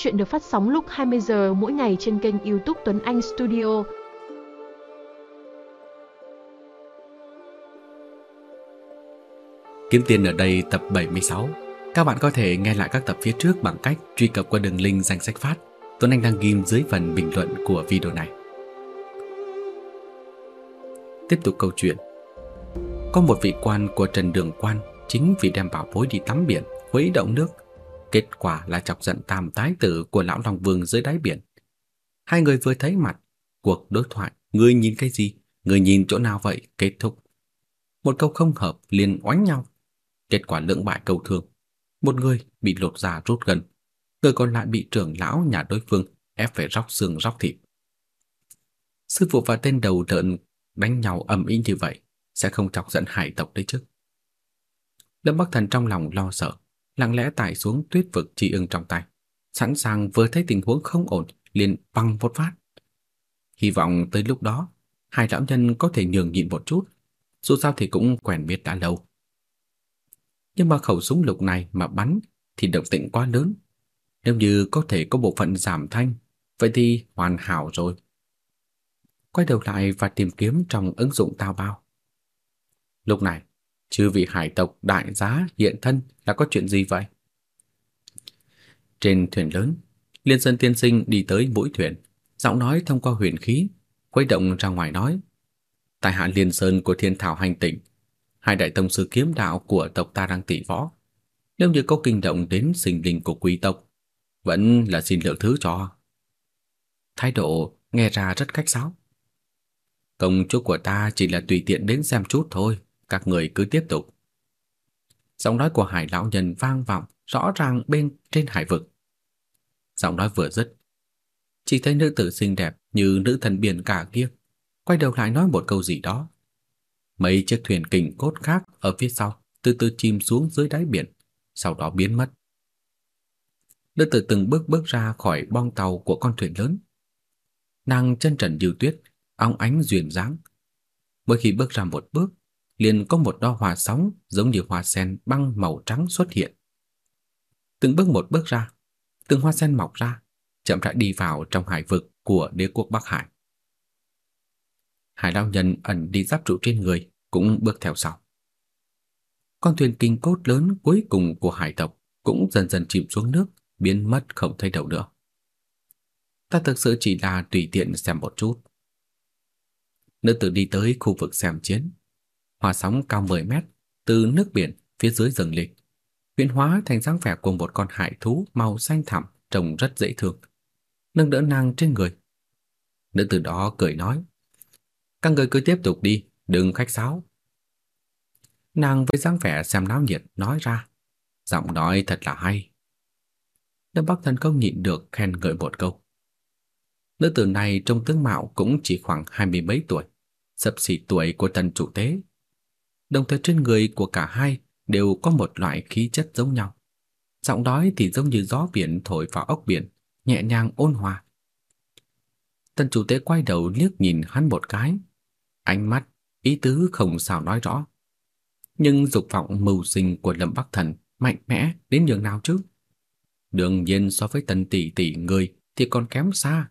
Chuyện được phát sóng lúc 20 giờ mỗi ngày trên kênh YouTube Tuấn Anh Studio. Kiếm tiền ở đây tập 76. Các bạn có thể nghe lại các tập phía trước bằng cách truy cập qua đường link danh sách phát Tuấn Anh đăng ghim dưới phần bình luận của video này. Tiếp tục câu chuyện. Có một vị quan của Trần Đường Quan chính vì đem bảo bối đi tắm biển, khuấy động nước, kết quả là chọc giận tam tái tử của lão Long Vương dưới đáy biển. Hai người vừa thấy mặt, cuộc đối thoại, người nhìn cái gì, người nhìn chỗ nào vậy, kết thúc. Một câu không hợp liền oánh nhau, kết quả lưỡng bại cầu thương. Một người bị lột da rút gần, người còn lại bị trưởng lão nhà đối phương ép phải róc xương róc thịt. Sư phụ và tên đầu lợn đánh nhau ầm ĩ như vậy sẽ không chọc giận hải tộc đấy chứ. Lâm Bắc Thần trong lòng lo sợ, lặng lẽ tải xuống tuyết vực chi ưng trong tay, sẵn sàng vừa thấy tình huống không ổn liền băng một phát. Hy vọng tới lúc đó, hai lão nhân có thể nhường nhịn một chút, dù sao thì cũng quen biết đã lâu. Nhưng mà khẩu súng lục này mà bắn thì động tĩnh quá lớn, nếu như có thể có bộ phận giảm thanh, vậy thì hoàn hảo rồi. Quay đầu lại và tìm kiếm trong ứng dụng tao bao. Lúc này, chứ vị hải tộc đại giá hiện thân là có chuyện gì vậy? Trên thuyền lớn, Liên Sơn tiên sinh đi tới mũi thuyền, giọng nói thông qua huyền khí, quay động ra ngoài nói: "Tại hạ Liên Sơn của Thiên Thảo hành tỉnh, hai đại tông sư kiếm đạo của tộc ta đang tỷ võ, nếu như có kinh động đến sinh linh của quý tộc, vẫn là xin lượng thứ cho." Thái độ nghe ra rất cách sáo. Công chúa của ta chỉ là tùy tiện đến xem chút thôi, các người cứ tiếp tục. Giọng nói của hải lão nhân vang vọng rõ ràng bên trên hải vực. Giọng nói vừa dứt, chỉ thấy nữ tử xinh đẹp như nữ thần biển cả kia, quay đầu lại nói một câu gì đó. Mấy chiếc thuyền kình cốt khác ở phía sau từ từ chìm xuống dưới đáy biển, sau đó biến mất. Nữ tử từng bước bước ra khỏi bong tàu của con thuyền lớn. Nàng chân trần như tuyết, óng ánh duyên dáng. Mỗi khi bước ra một bước, liền có một đo hòa sóng giống như hoa sen băng màu trắng xuất hiện. Từng bước một bước ra, từng hoa sen mọc ra, chậm rãi đi vào trong hải vực của đế quốc Bắc Hải. Hải lão nhân ẩn đi giáp trụ trên người cũng bước theo sau. Con thuyền kinh cốt lớn cuối cùng của hải tộc cũng dần dần chìm xuống nước, biến mất không thấy đâu nữa. Ta thực sự chỉ là tùy tiện xem một chút. Nữ tử đi tới khu vực xem chiến, hòa sóng cao 10 mét từ nước biển phía dưới dâng lên, biến hóa thành dáng vẻ của một con hải thú màu xanh thẳm trông rất dễ thương, nâng đỡ nàng trên người. Nữ tử đó cười nói: "Các người cứ tiếp tục đi, đừng khách sáo." Nàng với dáng vẻ xem náo nhiệt nói ra, giọng nói thật là hay. Lâm Bắc Thần không nhịn được khen ngợi một câu. Nữ tử này trong tướng mạo cũng chỉ khoảng hai mươi mấy tuổi, sấp xỉ tuổi của tần chủ tế. Đồng thời trên người của cả hai đều có một loại khí chất giống nhau. Giọng nói thì giống như gió biển thổi vào ốc biển, nhẹ nhàng ôn hòa. Tần chủ tế quay đầu liếc nhìn hắn một cái, ánh mắt ý tứ không sao nói rõ. Nhưng dục vọng mưu sinh của Lâm Bắc Thần mạnh mẽ đến nhường nào chứ? Đương nhiên so với tần tỷ tỷ người thì còn kém xa.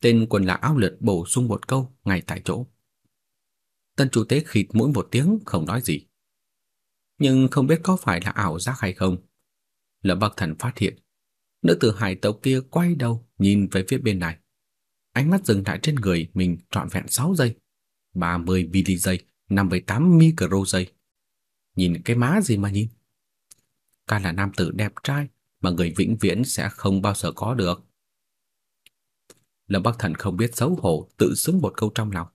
Tên quần là áo lượt bổ sung một câu ngay tại chỗ. Tân chủ tế khịt mũi một tiếng không nói gì. Nhưng không biết có phải là ảo giác hay không. Lâm Bắc Thần phát hiện, nữ tử hải tộc kia quay đầu nhìn về phía bên này. Ánh mắt dừng lại trên người mình trọn vẹn 6 giây. 30 mili giây, 5,8 micro giây. Nhìn cái má gì mà nhìn? Ca là nam tử đẹp trai mà người vĩnh viễn sẽ không bao giờ có được. Lâm Bắc Thần không biết xấu hổ tự xứng một câu trong lòng.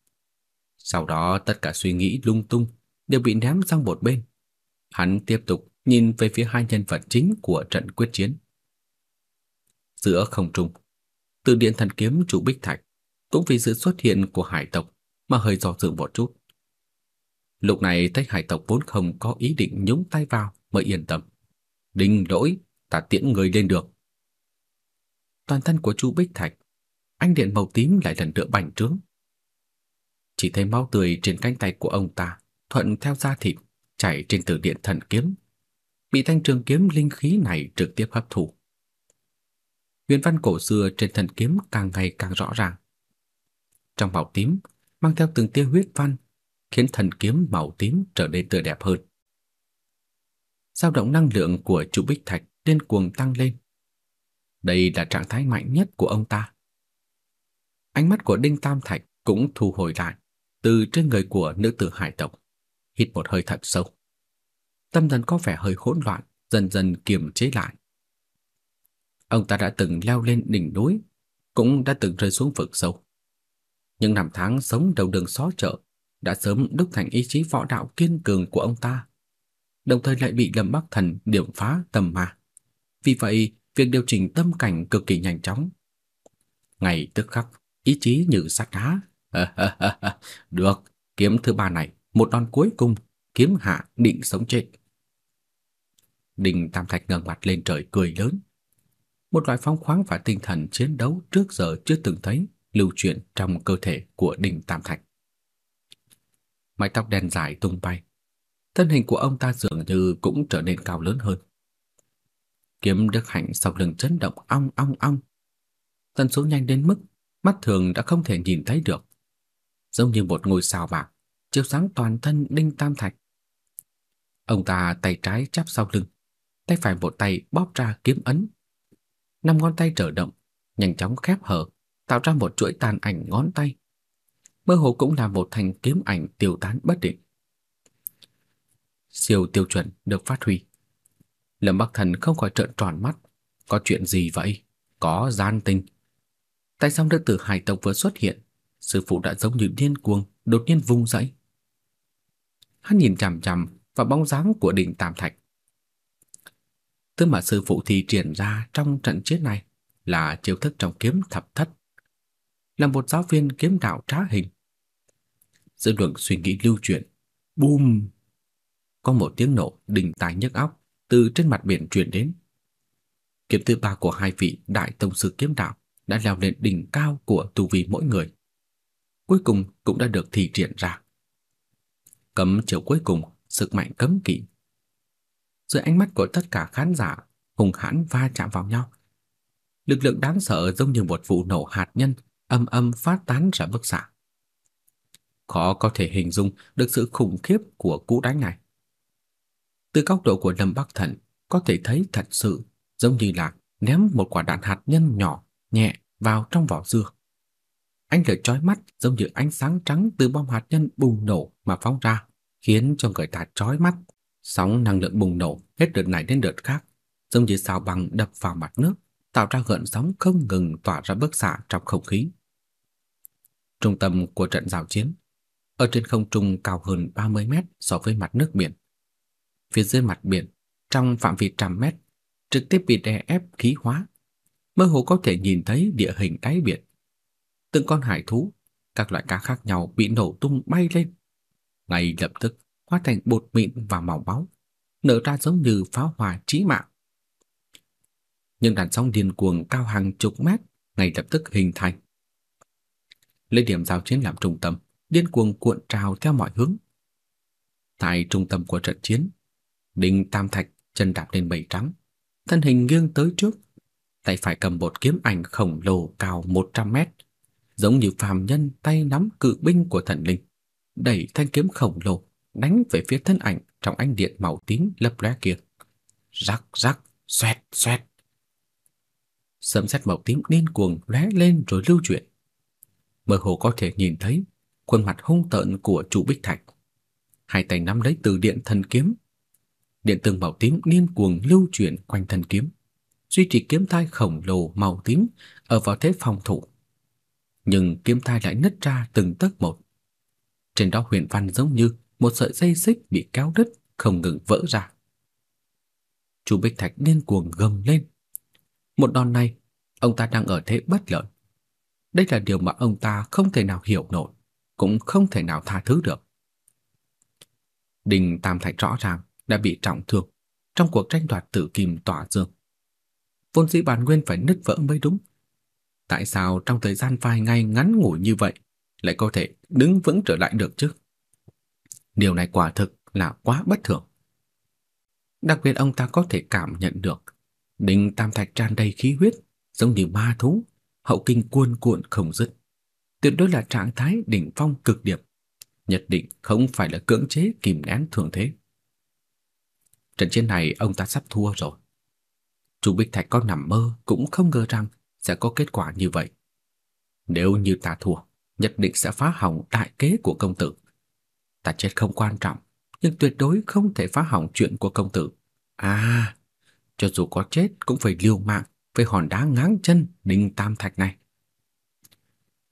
Sau đó tất cả suy nghĩ lung tung đều bị ném sang một bên. Hắn tiếp tục nhìn về phía hai nhân vật chính của trận quyết chiến. Giữa không trung, từ điện thần kiếm chủ Bích Thạch cũng vì sự xuất hiện của hải tộc mà hơi do dự một chút. Lúc này tách hải tộc vốn không có ý định nhúng tay vào mới yên tâm. Đinh lỗi, ta tiễn người lên được. Toàn thân của chu Bích Thạch anh điện màu tím lại lần nữa bành trướng. Chỉ thấy máu tươi trên cánh tay của ông ta thuận theo da thịt chảy trên từ điện thần kiếm, bị thanh trường kiếm linh khí này trực tiếp hấp thụ. huyền văn cổ xưa trên thần kiếm càng ngày càng rõ ràng. Trong màu tím mang theo từng tia huyết văn, khiến thần kiếm màu tím trở nên tươi đẹp hơn. Dao động năng lượng của trụ bích thạch điên cuồng tăng lên. Đây là trạng thái mạnh nhất của ông ta. Ánh mắt của Đinh Tam Thạch cũng thu hồi lại từ trên người của nữ tử hải tộc, hít một hơi thật sâu. Tâm thần có vẻ hơi hỗn loạn, dần dần kiềm chế lại. Ông ta đã từng leo lên đỉnh núi, cũng đã từng rơi xuống vực sâu. Nhưng năm tháng sống đầu đường xó chợ đã sớm đúc thành ý chí võ đạo kiên cường của ông ta, đồng thời lại bị Lâm Bắc Thần điểm phá tầm ma. Vì vậy, việc điều chỉnh tâm cảnh cực kỳ nhanh chóng. Ngày tức khắc, ý chí như sắt đá. Được, kiếm thứ ba này, một đòn cuối cùng, kiếm hạ định sống chết. Đình Tam Thạch ngẩng mặt lên trời cười lớn. Một loại phong khoáng và tinh thần chiến đấu trước giờ chưa từng thấy lưu chuyển trong cơ thể của Đình Tam Thạch. Mái tóc đen dài tung bay, thân hình của ông ta dường như cũng trở nên cao lớn hơn. Kiếm Đức Hạnh sau lưng chấn động ong ong ong. Tần số nhanh đến mức mắt thường đã không thể nhìn thấy được, giống như một ngôi sao bạc chiếu sáng toàn thân Đinh Tam Thạch. Ông ta tay trái chắp sau lưng, tay phải một tay bóp ra kiếm ấn. Năm ngón tay trở động, nhanh chóng khép hở, tạo ra một chuỗi tàn ảnh ngón tay. Mơ hồ cũng là một thành kiếm ảnh tiêu tán bất định. Siêu tiêu chuẩn được phát huy. Lâm Bắc Thần không khỏi trợn tròn mắt, có chuyện gì vậy? Có gian tình. Tại sao nữ tử hải tộc vừa xuất hiện, sư phụ đã giống như điên cuồng, đột nhiên vung dậy. Hắn nhìn chằm chằm vào bóng dáng của đỉnh Tam Thạch. Thứ mà sư phụ thi triển ra trong trận chiến này là chiêu thức trong kiếm thập thất. Là một giáo viên kiếm đạo trá hình. Giữa đường suy nghĩ lưu chuyển, bùm! Có một tiếng nổ đình tai nhức óc từ trên mặt biển truyền đến. Kiếm thứ ba của hai vị đại tông sư kiếm đạo đã leo lên đỉnh cao của tu vi mỗi người. Cuối cùng cũng đã được thi triển ra. Cấm chiều cuối cùng, sức mạnh cấm kỵ. Dưới ánh mắt của tất cả khán giả, hùng hãn va chạm vào nhau. Lực lượng đáng sợ giống như một vụ nổ hạt nhân âm âm phát tán ra bức xạ. Khó có thể hình dung được sự khủng khiếp của cú đánh này. Từ góc độ của Lâm Bắc Thần, có thể thấy thật sự giống như là ném một quả đạn hạt nhân nhỏ nhẹ vào trong vỏ dưa. Ánh lửa chói mắt giống như ánh sáng trắng từ bom hạt nhân bùng nổ mà phóng ra, khiến cho người ta chói mắt. Sóng năng lượng bùng nổ hết đợt này đến đợt khác, giống như sao băng đập vào mặt nước, tạo ra gợn sóng không ngừng tỏa ra bức xạ trong không khí. Trung tâm của trận giao chiến, ở trên không trung cao hơn 30 mét so với mặt nước biển. Phía dưới mặt biển, trong phạm vi trăm mét, trực tiếp bị đè ép khí hóa. Mơ hồ có thể nhìn thấy địa hình đáy biển. Từng con hải thú, các loại cá khác nhau bị nổ tung bay lên. Ngay lập tức hóa thành bột mịn và màu máu, nở ra giống như pháo hoa chí mạng. Những đàn sóng điên cuồng cao hàng chục mét ngay lập tức hình thành. Lấy điểm giao chiến làm trung tâm, điên cuồng cuộn trào theo mọi hướng. Tại trung tâm của trận chiến, Đinh Tam Thạch chân đạp lên bầy trắng, thân hình nghiêng tới trước, tay phải cầm một kiếm ảnh khổng lồ cao 100 mét, giống như phàm nhân tay nắm cự binh của thần linh, đẩy thanh kiếm khổng lồ đánh về phía thân ảnh trong ánh điện màu tím lấp lóe kia. Rắc rắc, xoẹt xoẹt. Sấm sét màu tím điên cuồng lóe lên rồi lưu chuyển. Mơ hồ có thể nhìn thấy khuôn mặt hung tợn của chủ Bích Thạch. Hai tay nắm lấy từ điện thần kiếm. Điện tường màu tím điên cuồng lưu chuyển quanh thần kiếm, duy trì kiếm thai khổng lồ màu tím ở vào thế phòng thủ. Nhưng kiếm thai lại nứt ra từng tấc một. Trên đó huyền văn giống như một sợi dây xích bị kéo đứt không ngừng vỡ ra. Chu Bích Thạch điên cuồng gầm lên. Một đòn này, ông ta đang ở thế bất lợi. Đây là điều mà ông ta không thể nào hiểu nổi, cũng không thể nào tha thứ được. Đình Tam Thạch rõ ràng đã bị trọng thương trong cuộc tranh đoạt tử kim tỏa dương. Vốn dĩ bản nguyên phải nứt vỡ mới đúng. Tại sao trong thời gian vài ngày ngắn ngủi như vậy lại có thể đứng vững trở lại được chứ? Điều này quả thực là quá bất thường. Đặc biệt ông ta có thể cảm nhận được Đinh Tam Thạch tràn đầy khí huyết, giống như ma thú, hậu kinh cuồn cuộn không dứt. Tuyệt đối là trạng thái đỉnh phong cực điểm, nhất định không phải là cưỡng chế kìm nén thường thế. Trận chiến này ông ta sắp thua rồi. Chu Bích Thạch có nằm mơ cũng không ngờ rằng sẽ có kết quả như vậy. Nếu như ta thua, nhất định sẽ phá hỏng đại kế của công tử. Ta chết không quan trọng, nhưng tuyệt đối không thể phá hỏng chuyện của công tử. À, cho dù có chết cũng phải liều mạng với hòn đá ngáng chân đinh tam thạch này.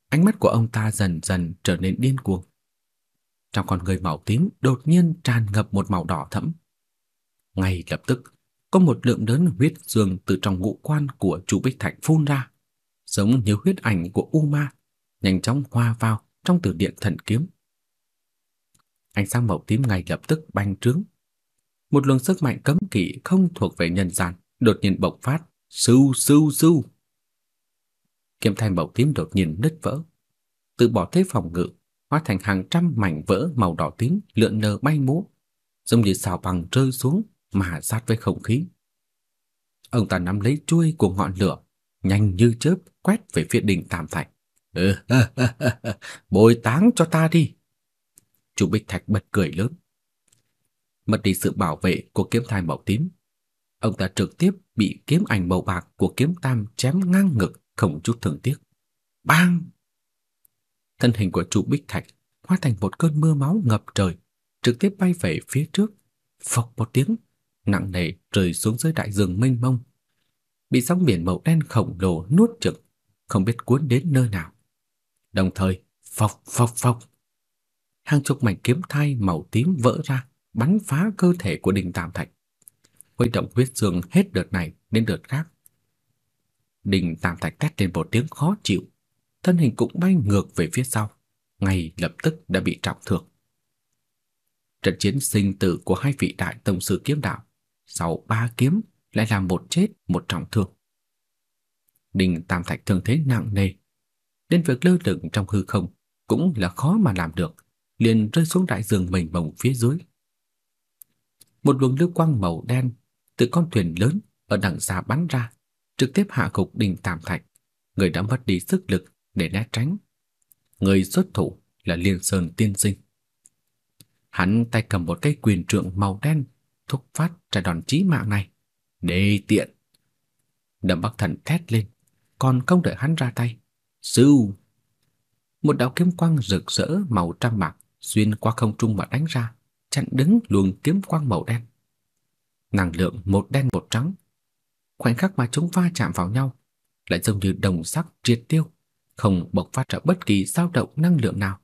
Ánh mắt của ông ta dần dần trở nên điên cuồng. Trong con người màu tím đột nhiên tràn ngập một màu đỏ thẫm. Ngay lập tức, có một lượng lớn huyết dương từ trong ngũ quan của Chu Bích Thạch phun ra, giống như huyết ảnh của U Ma, nhanh chóng hòa vào trong tử điện thần kiếm. Ánh sáng màu tím ngay lập tức bành trướng. Một luồng sức mạnh cấm kỵ không thuộc về nhân gian đột nhiên bộc phát, sưu sưu sưu. Kiếm thanh màu tím đột nhiên nứt vỡ, từ bỏ thế phòng ngự, hóa thành hàng trăm mảnh vỡ màu đỏ tím lượn lờ bay múa, giống như xào bằng rơi xuống mà sát với không khí. Ông ta nắm lấy chuôi của ngọn lửa, nhanh như chớp quét về phía đỉnh Tam Thạch. Ừ, bồi táng cho ta đi. Chủ Bích Thạch bật cười lớn. Mất đi sự bảo vệ của kiếm thai màu tím. Ông ta trực tiếp bị kiếm ảnh màu bạc của kiếm tam chém ngang ngực không chút thương tiếc. Bang! Thân hình của Chu Bích Thạch hóa thành một cơn mưa máu ngập trời, trực tiếp bay về phía trước. Phộc một tiếng, nặng nề rơi xuống dưới đại dương mênh mông. Bị sóng biển màu đen khổng lồ nuốt chửng, không biết cuốn đến nơi nào. Đồng thời, phộc phộc phộc, hàng chục mảnh kiếm thai màu tím vỡ ra, bắn phá cơ thể của Đinh Tam Thạch. Huy động huyết dương hết đợt này đến đợt khác. Đinh Tam Thạch tét lên một tiếng khó chịu, thân hình cũng bay ngược về phía sau, ngay lập tức đã bị trọng thương. Trận chiến sinh tử của hai vị đại tông sư kiếm đạo, sau ba kiếm lại làm một chết một trọng thương. Đinh Tam Thạch thương thế nặng nề, đến việc lơ lửng trong hư không cũng là khó mà làm được, liền rơi xuống đại dương mênh mông phía dưới. Một luồng lưu quang màu đen từ con thuyền lớn ở đằng xa bắn ra, trực tiếp hạ gục Đinh Tam Thạch, người đã mất đi sức lực để né tránh. Người xuất thủ là Liên Sơn Tiên Sinh. Hắn tay cầm một cây quyền trượng màu đen, thúc phát ra đòn chí mạng này. Đê tiện! Đầm Bắc Thần thét lên, còn không đợi hắn ra tay. Sưu! Một đạo kiếm quang rực rỡ màu trăng bạc xuyên qua không trung mà đánh ra, chặn đứng luồng kiếm quang màu đen. Năng lượng một đen một trắng. Khoảnh khắc mà chúng va chạm vào nhau, lại giống như đồng sắc triệt tiêu, không bộc phát ra bất kỳ dao động năng lượng nào,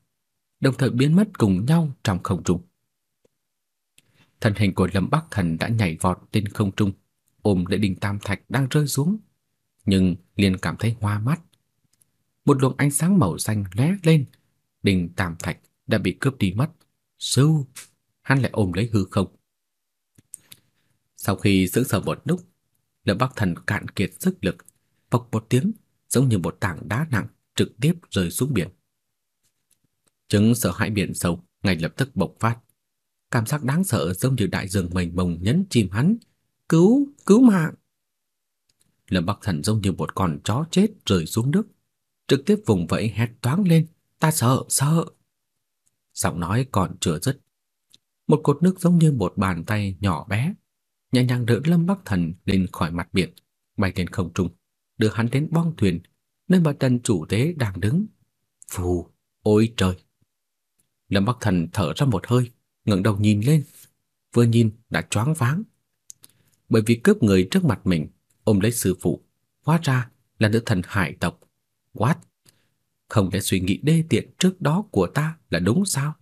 đồng thời biến mất cùng nhau trong không trung. Thân hình của Lâm Bắc Thần đã nhảy vọt trên không trung, ôm lấy đinh tam thạch đang rơi xuống, nhưng liền cảm thấy hoa mắt. Một luồng ánh sáng màu xanh lóe lên, đinh tam thạch đã bị cướp đi mất. Sưu, hắn lại ôm lấy hư không. Sau khi sững sờ một lúc, Lâm Bắc Thần cạn kiệt sức lực, phộc một tiếng, giống như một tảng đá nặng trực tiếp rơi xuống biển. Chứng sợ hãi biển sâu ngay lập tức bộc phát. Cảm giác đáng sợ giống như đại dương mênh mông nhấn chìm hắn. Cứu, cứu mạng! Lâm Bắc Thần giống như một con chó chết rơi xuống nước, trực tiếp vùng vẫy hét toáng lên, ta sợ, sợ. Giọng nói còn chưa dứt. Một cột nước giống như một bàn tay nhỏ bé, nhẹ nhàng đỡ Lâm Bắc Thần lên khỏi mặt biển, bay lên không trung, đưa hắn đến bong thuyền, nơi mà Trần chủ tế đang đứng. Phù, ôi trời! Lâm Bắc Thần thở ra một hơi, ngẩng đầu nhìn lên, vừa nhìn đã choáng váng. Bởi vì cướp người trước mặt mình, ôm lấy sư phụ, hóa ra là nữ thần hải tộc. What? Không lẽ suy nghĩ đê tiện trước đó của ta là đúng sao?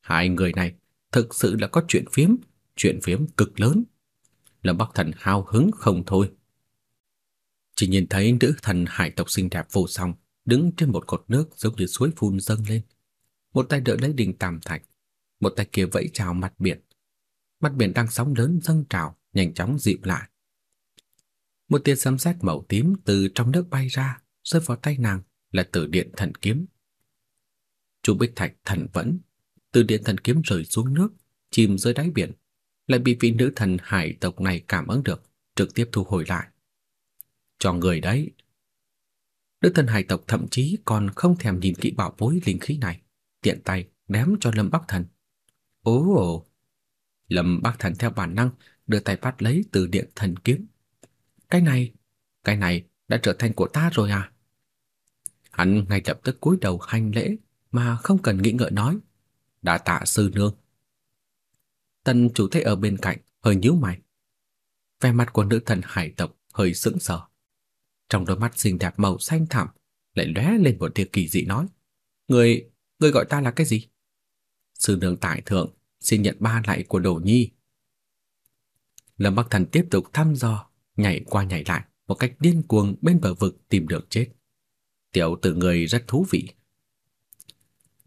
Hai người này thực sự là có chuyện phiếm, chuyện phiếm cực lớn. Lâm Bắc Thần hào hứng không thôi. Chỉ nhìn thấy nữ thần hải tộc xinh đẹp vô song đứng trên một cột nước giống như suối phun dâng lên. Một tay đỡ lấy đỉnh tam thạch, một tay kia vẫy chào mặt biển. Mặt biển đang sóng lớn dâng trào, nhanh chóng dịu lại. Một tia sấm sét màu tím từ trong nước bay ra, rơi vào tay nàng là Tử Điện Thần Kiếm. Chu Bích Thạch thần vẫn, Tử Điện Thần Kiếm rơi xuống nước, chìm dưới đáy biển, lại bị vị nữ thần hải tộc này cảm ứng được, trực tiếp thu hồi lại. Cho người đấy. Nữ thần hải tộc thậm chí còn không thèm nhìn kỹ bảo bối linh khí này, tiện tay ném cho Lâm Bắc Thần. Ồ! Lâm Bắc Thần theo bản năng đưa tay bắt lấy từ điện thần kiếm. Cái này, cái này đã trở thành của ta rồi à? Hắn ngay lập tức cúi đầu hành lễ mà không cần nghĩ ngợi nói, đã tạ sư nương." Tần chủ thấy ở bên cạnh hơi nhíu mày. Vẻ mặt của nữ thần hải tộc hơi sững sờ. Trong đôi mắt xinh đẹp màu xanh thẳm lại lóe lên một tia kỳ dị nói: "Người, người gọi ta là cái gì?" Sư nương tại thượng xin nhận ba lại của Đồ Nhi. Lâm Bắc Thần tiếp tục thăm dò, nhảy qua nhảy lại một cách điên cuồng bên bờ vực tìm đường chết. Tiểu tử người rất thú vị.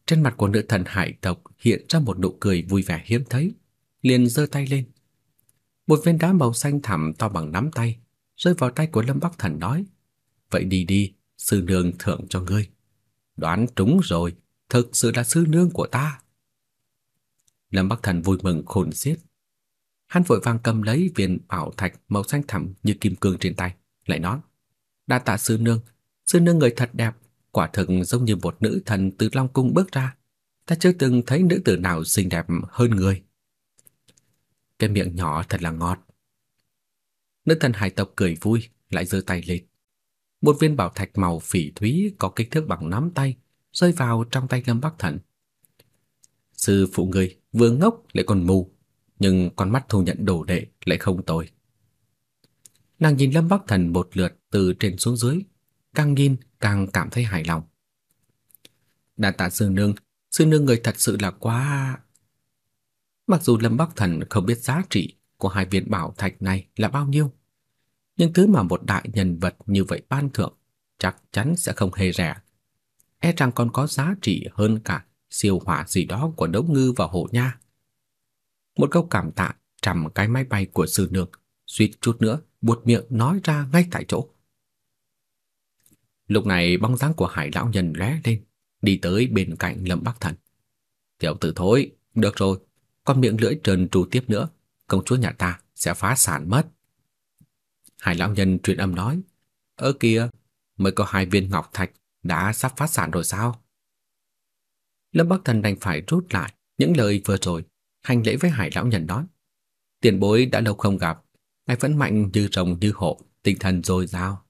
Trên mặt của nữ thần hải tộc hiện ra một nụ cười vui vẻ hiếm thấy, liền giơ tay lên. Một viên đá màu xanh thẳm to bằng nắm tay rơi vào tay của Lâm Bắc Thần nói: "Vậy đi đi, sư nương thưởng cho ngươi." Đoán trúng rồi, thực sự là sư nương của ta. Lâm Bắc Thần vui mừng khôn xiết. Hắn vội vàng cầm lấy viên bảo thạch màu xanh thẳm như kim cương trên tay, lại nói: "Đa tạ sư nương, sư nương người thật đẹp, quả thực giống như một nữ thần từ Long cung bước ra. Ta chưa từng thấy nữ tử nào xinh đẹp hơn người." Cái miệng nhỏ thật là ngọt. Nữ thần hải tộc cười vui, lại giơ tay lên. Một viên bảo thạch màu phỉ thúy có kích thước bằng nắm tay rơi vào trong tay Lâm Bắc Thần. Sư phụ người vừa ngốc lại còn mù, nhưng con mắt thu nhận đồ đệ lại không tồi. Nàng nhìn Lâm Bắc Thần một lượt từ trên xuống dưới, càng nhìn càng cảm thấy hài lòng. Đa tạ sư nương, sư nương người thật sự là quá... Mặc dù Lâm Bắc Thần không biết giá trị của hai viên bảo thạch này là bao nhiêu, nhưng thứ mà một đại nhân vật như vậy ban thưởng chắc chắn sẽ không hề rẻ. E rằng còn có giá trị hơn cả siêu hỏa gì đó của Đống Ngư và Hổ Nha. Một câu cảm tạ trầm cái máy bay của sư nương, suýt chút nữa buột miệng nói ra ngay tại chỗ. Lúc này bóng dáng của Hải lão nhân lóe lên, đi tới bên cạnh Lâm Bắc Thần. "Tiểu tử thối, được rồi, con miệng lưỡi trần trù tiếp nữa, công chúa nhà ta sẽ phá sản mất." Hải lão nhân truyền âm nói, "Ơ kìa, mới có hai viên ngọc thạch đã sắp phá sản rồi sao?" Lâm Bắc Thần đành phải rút lại những lời vừa rồi, hành lễ với Hải lão nhân đó, "Tiền bối đã lâu không gặp, ngài vẫn mạnh như rồng như hổ, tinh thần dồi dào."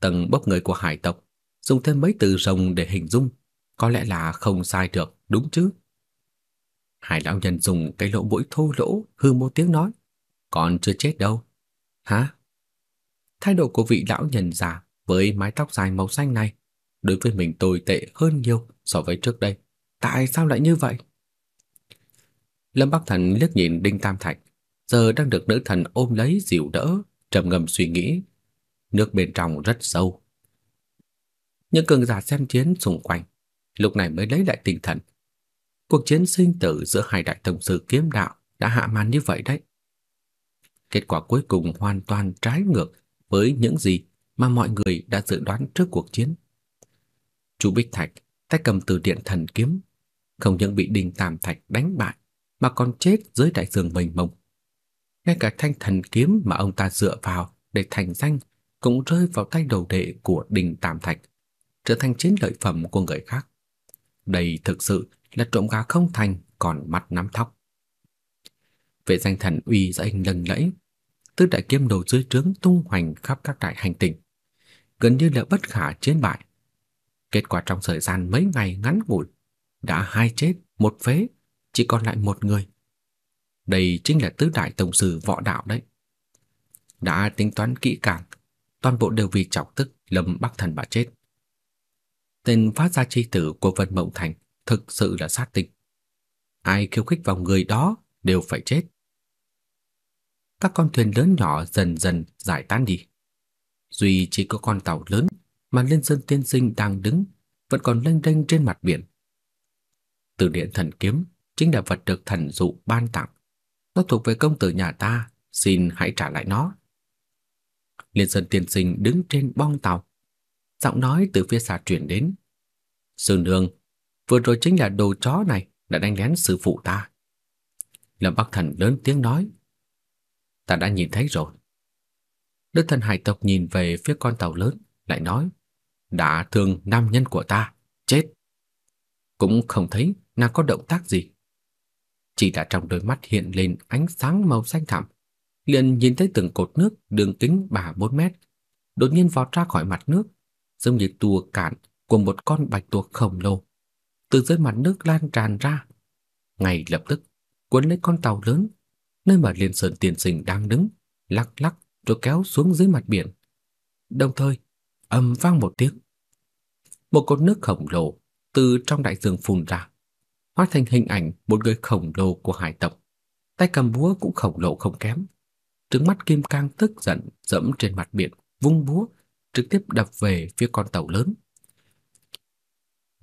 Tầng bốc người của hải tộc dùng thêm mấy từ rồng để hình dung, có lẽ là không sai được, đúng chứ? Hải lão nhân dùng cái lỗ mũi thô lỗ hư một tiếng nói, "Còn chưa chết đâu." "Hả?" Thái độ của vị lão nhân già với mái tóc dài màu xanh này đối với mình tồi tệ hơn nhiều so với trước đây. Tại sao lại như vậy? Lâm Bắc Thần liếc nhìn Đinh Tam Thạch, giờ đang được nữ thần ôm lấy dịu đỡ, trầm ngâm suy nghĩ. Nước bên trong rất sâu. Những cường giả xem chiến xung quanh, lúc này mới lấy lại tinh thần. Cuộc chiến sinh tử giữa hai đại tông sư kiếm đạo đã hạ màn như vậy đấy. Kết quả cuối cùng hoàn toàn trái ngược với những gì mà mọi người đã dự đoán trước cuộc chiến. Chu Bích Thạch tay cầm từ điện thần kiếm, không những bị Đinh Tam Thạch đánh bại mà còn chết dưới đại dương mênh mông. Ngay cả thanh thần kiếm mà ông ta dựa vào để thành danh cũng rơi vào tay đầu đệ của Đinh Tam Thạch, trở thành chiến lợi phẩm của người khác. Đây thực sự là trộm gà không thành còn mắt nắm thóc. Vệ danh thần uy danh lừng lẫy, tứ đại kiếm đồ dưới trướng tung hoành khắp các đại hành tinh, gần như là bất khả chiến bại. Kết quả trong thời gian mấy ngày ngắn ngủi, đã hai chết, một phế, chỉ còn lại một người. Đây chính là tứ đại tổng sư võ đạo đấy. Đã tính toán kỹ càng, toàn bộ đều vì chọc tức Lâm Bắc Thần mà chết. Tên phát ra chi tử của Vân Mộng Thành thực sự là sát tinh. Ai khiêu khích vào người đó đều phải chết. Các con thuyền lớn nhỏ dần dần giải tán đi. Duy chỉ có con tàu lớn mà Liên Sơn tiên sinh đang đứng vẫn còn lênh đênh trên mặt biển. Từ điện thần kiếm chính là vật được thần dụ ban tặng. Nó thuộc về công tử nhà ta, xin hãy trả lại nó. Liên Sơn tiên sinh đứng trên bong tàu, giọng nói từ phía xa truyền đến. Sư nương, vừa rồi chính là đồ chó này đã đánh lén sư phụ ta. Lâm Bắc Thần lớn tiếng nói. Ta đã nhìn thấy rồi. Đức thần hải tộc nhìn về phía con tàu lớn, lại nói, đã thương nam nhân của ta, chết. Cũng không thấy nàng có động tác gì. Chỉ đã trong đôi mắt hiện lên ánh sáng màu xanh thẳm, liền nhìn thấy từng cột nước đường kính bà bốn mét, đột nhiên vọt ra khỏi mặt nước, giống như tua cạn của một con bạch tuộc khổng lồ, từ dưới mặt nước lan tràn ra. Ngay lập tức, cuốn lấy con tàu lớn, nơi mà Liên Sơn Tiên Sinh đang đứng, lắc lắc rồi kéo xuống dưới mặt biển. Đồng thời, âm vang một tiếng. Một cột nước khổng lồ từ trong đại dương phun ra, hóa thành hình ảnh một người khổng lồ của hải tộc. Tay cầm búa cũng khổng lồ không kém. Trứng mắt kim cang tức giận dẫm trên mặt biển, vung búa, trực tiếp đập về phía con tàu lớn.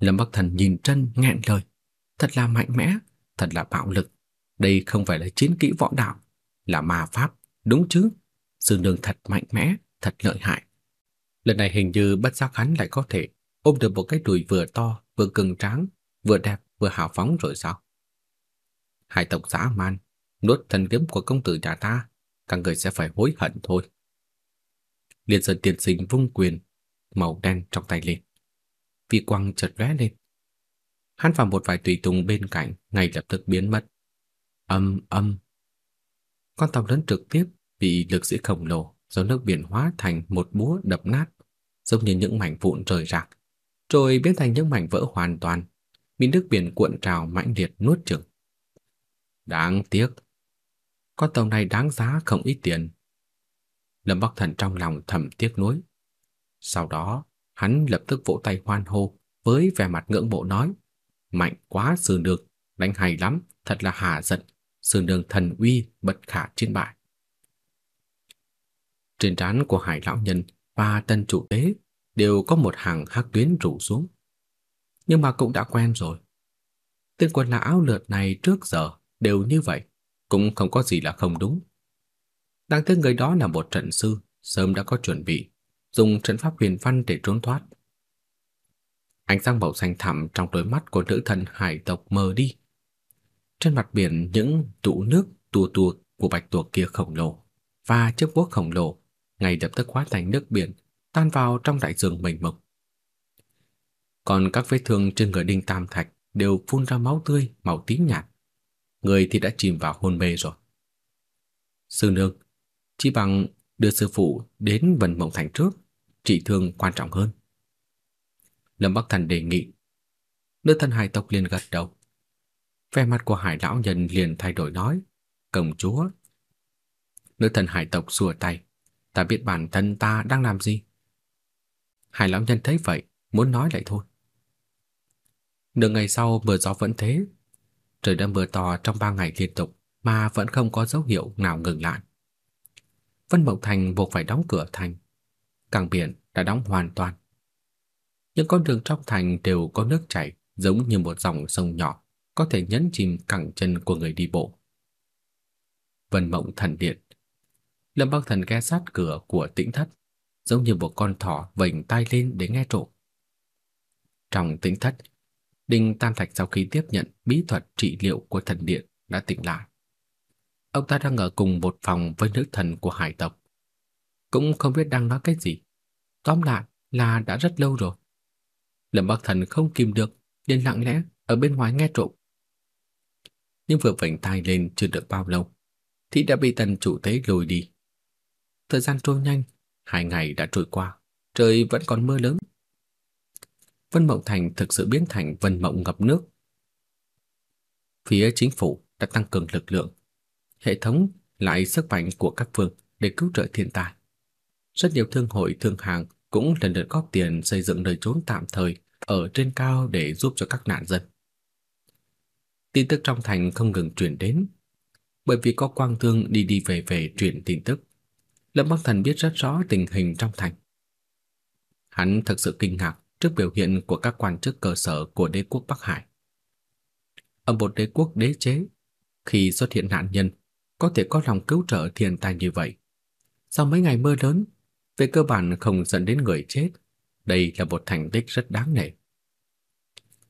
Lâm Bắc Thần nhìn chân nghẹn lời, thật là mạnh mẽ, thật là bạo lực. Đây không phải là chiến kỹ võ đạo, là ma pháp, đúng chứ? Dương Đường thật mạnh mẽ, thật lợi hại. Lần này hình như bất giác hắn lại có thể ôm được một cái đùi vừa to, vừa cứng tráng, vừa đẹp, vừa hào phóng rồi sao? Hai tộc dã man, nuốt thần kiếm của công tử nhà ta, cả người sẽ phải hối hận thôi. Liên Sơn Tiên Sinh vung quyền, màu đen trong tay lên. Vi quang chợt lóe lên. Hắn và một vài tùy tùng bên cạnh ngay lập tức biến mất. Âm âm. Con tàu lớn trực tiếp bị lực sĩ khổng lồ do nước biển hóa thành một búa đập nát, giống như những mảnh vụn rời rạc, rồi biến thành những mảnh vỡ hoàn toàn, bị nước biển cuộn trào mãnh liệt nuốt chửng. Đáng tiếc, con tàu này đáng giá không ít tiền. Lâm Bắc Thần trong lòng thầm tiếc nuối. Sau đó, hắn lập tức vỗ tay hoan hô với vẻ mặt ngưỡng mộ nói: "Mạnh quá sư nương, đánh hay lắm, thật là hà giận, sư nương thần uy bất khả chiến bại." Trên trán của Hải lão nhân và tân chủ tế đều có một hàng hắc tuyến rủ xuống. Nhưng mà cũng đã quen rồi. Tên quần là áo lượt này trước giờ đều như vậy, cũng không có gì là không đúng. Đáng tiếc người đó là một trận sư, sớm đã có chuẩn bị, dùng trận pháp huyền văn để trốn thoát. Ánh sáng màu xanh thẳm trong đôi mắt của nữ thần hải tộc mờ đi. Trên mặt biển những tụ nước tua tua của bạch tuộc kia khổng lồ và chiếc quốc khổng lồ ngay lập tức hóa thành nước biển, tan vào trong đại dương mênh mông. Còn các vết thương trên người Đinh Tam Thạch đều phun ra máu tươi màu tím nhạt. Người thì đã chìm vào hôn mê rồi. Sư nương, chỉ bằng đưa sư phụ đến Vân Mộng Thành trước, trị thương quan trọng hơn. Lâm Bắc Thần đề nghị. Nữ thân hải tộc liền gật đầu. Vẻ mặt của hải lão nhân liền thay đổi nói, công chúa. Nữ thần hải tộc xua tay, ta biết bản thân ta đang làm gì. Hai lão nhân thấy vậy, muốn nói lại thôi. Nửa ngày sau mưa gió vẫn thế. Trời đã mưa to trong ba ngày liên tục mà vẫn không có dấu hiệu nào ngừng lại. Vân Mộng Thành buộc phải đóng cửa thành. Cảng biển đã đóng hoàn toàn. Những con đường trong thành đều có nước chảy giống như một dòng sông nhỏ có thể nhấn chìm cẳng chân của người đi bộ. Vân Mộng Thần Điện Lâm Bắc Thần ghé sát cửa của tĩnh thất, giống như một con thỏ vểnh tai lên để nghe trộm. Trong tĩnh thất, Đinh Tam Thạch sau khi tiếp nhận bí thuật trị liệu của thần điện đã tỉnh lại. Ông ta đang ở cùng một phòng với nữ thần của hải tộc. Cũng không biết đang nói cái gì. Tóm lại là đã rất lâu rồi. Lâm Bắc Thần không kìm được, liền lặng lẽ ở bên ngoài nghe trộm. Nhưng vừa vểnh tai lên chưa được bao lâu, thì đã bị tần chủ tế lùi đi. Thời gian trôi nhanh, hai ngày đã trôi qua, trời vẫn còn mưa lớn. Vân Mộng Thành thực sự biến thành Vân Mộng ngập nước. Phía chính phủ đã tăng cường lực lượng, hệ thống lại sức mạnh của các phương để cứu trợ thiên tai. Rất nhiều thương hội thương hàng cũng lần lượt góp tiền xây dựng nơi trốn tạm thời ở trên cao để giúp cho các nạn dân. Tin tức trong thành không ngừng truyền đến, bởi vì có quang thương đi đi về về truyền tin tức. Lâm Bắc Thần biết rất rõ tình hình trong thành. Hắn thực sự kinh ngạc trước biểu hiện của các quan chức cơ sở của đế quốc Bắc Hải. Ở một đế quốc đế chế, khi xuất hiện nạn nhân, có thể có lòng cứu trợ thiên tai như vậy. Sau mấy ngày mưa lớn, về cơ bản không dẫn đến người chết, đây là một thành tích rất đáng nể.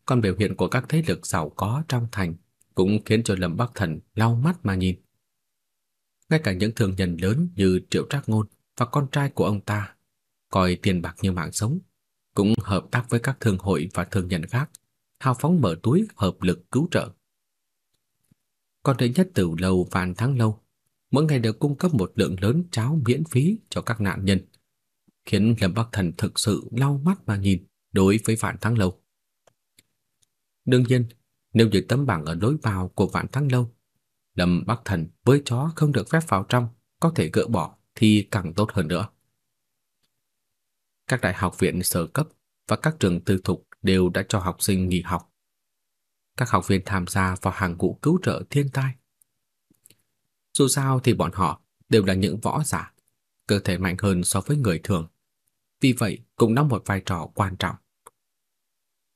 Còn biểu hiện của các thế lực giàu có trong thành cũng khiến cho Lâm Bắc Thần lau mắt mà nhìn. Ngay cả những thương nhân lớn như Triệu Trác Ngôn và con trai của ông ta coi tiền bạc như mạng sống, cũng hợp tác với các thương hội và thương nhân khác, hào phóng mở túi hợp lực cứu trợ. Còn đệ nhất tử lâu vạn tháng lâu, mỗi ngày đều cung cấp một lượng lớn cháo miễn phí cho các nạn nhân, khiến Lâm Bắc Thần thực sự lau mắt mà nhìn đối với vạn tháng lâu. Đương nhiên, nếu như tấm bảng ở lối vào của vạn tháng lâu, Lâm Bắc Thần với chó không được phép vào trong, có thể gỡ bỏ thì càng tốt hơn nữa. Các đại học viện sơ cấp và các trường tư thục đều đã cho học sinh nghỉ học. Các học viên tham gia vào hàng ngũ cứu trợ thiên tai. Dù sao thì bọn họ đều là những võ giả, cơ thể mạnh hơn so với người thường. Vì vậy cũng đóng một vai trò quan trọng.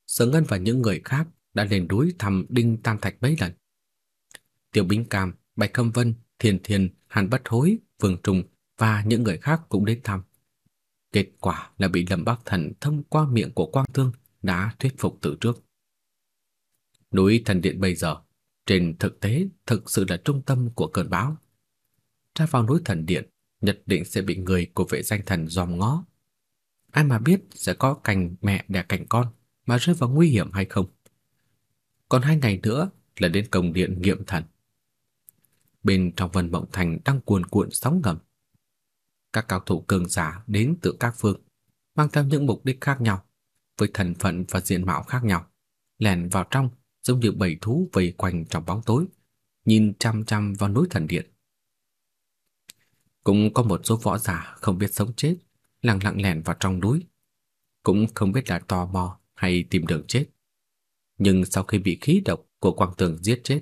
Sở Ngân và những người khác đã lên núi thăm Đinh Tam Thạch mấy lần. Tiểu Bính Cam, Bạch Khâm Vân, Thiền Thiền, Hàn Bất Hối, Vương Trung và những người khác cũng đến thăm. Kết quả là bị Lâm Bắc Thần thông qua miệng của Quang Thương đã thuyết phục từ trước. Núi Thần Điện bây giờ, trên thực tế thực sự là trung tâm của cơn bão. Ra vào núi Thần Điện, nhất định sẽ bị người của vệ danh thần dòm ngó. Ai mà biết sẽ có cành mẹ đẻ cành con mà rơi vào nguy hiểm hay không. Còn hai ngày nữa là đến công điện nghiệm thần. Bên trong Vân Mộng Thành đang cuồn cuộn sóng ngầm. Các cao thủ cường giả đến từ các phương, mang theo những mục đích khác nhau, với thân phận và diện mạo khác nhau, lẻn vào trong giống như bầy thú vây quanh trong bóng tối, nhìn chăm chăm vào núi thần điện. Cũng có một số võ giả không biết sống chết, lặng lặng lẻn vào trong núi, cũng không biết là tò mò hay tìm đường chết. Nhưng sau khi bị khí độc của quang tường giết chết,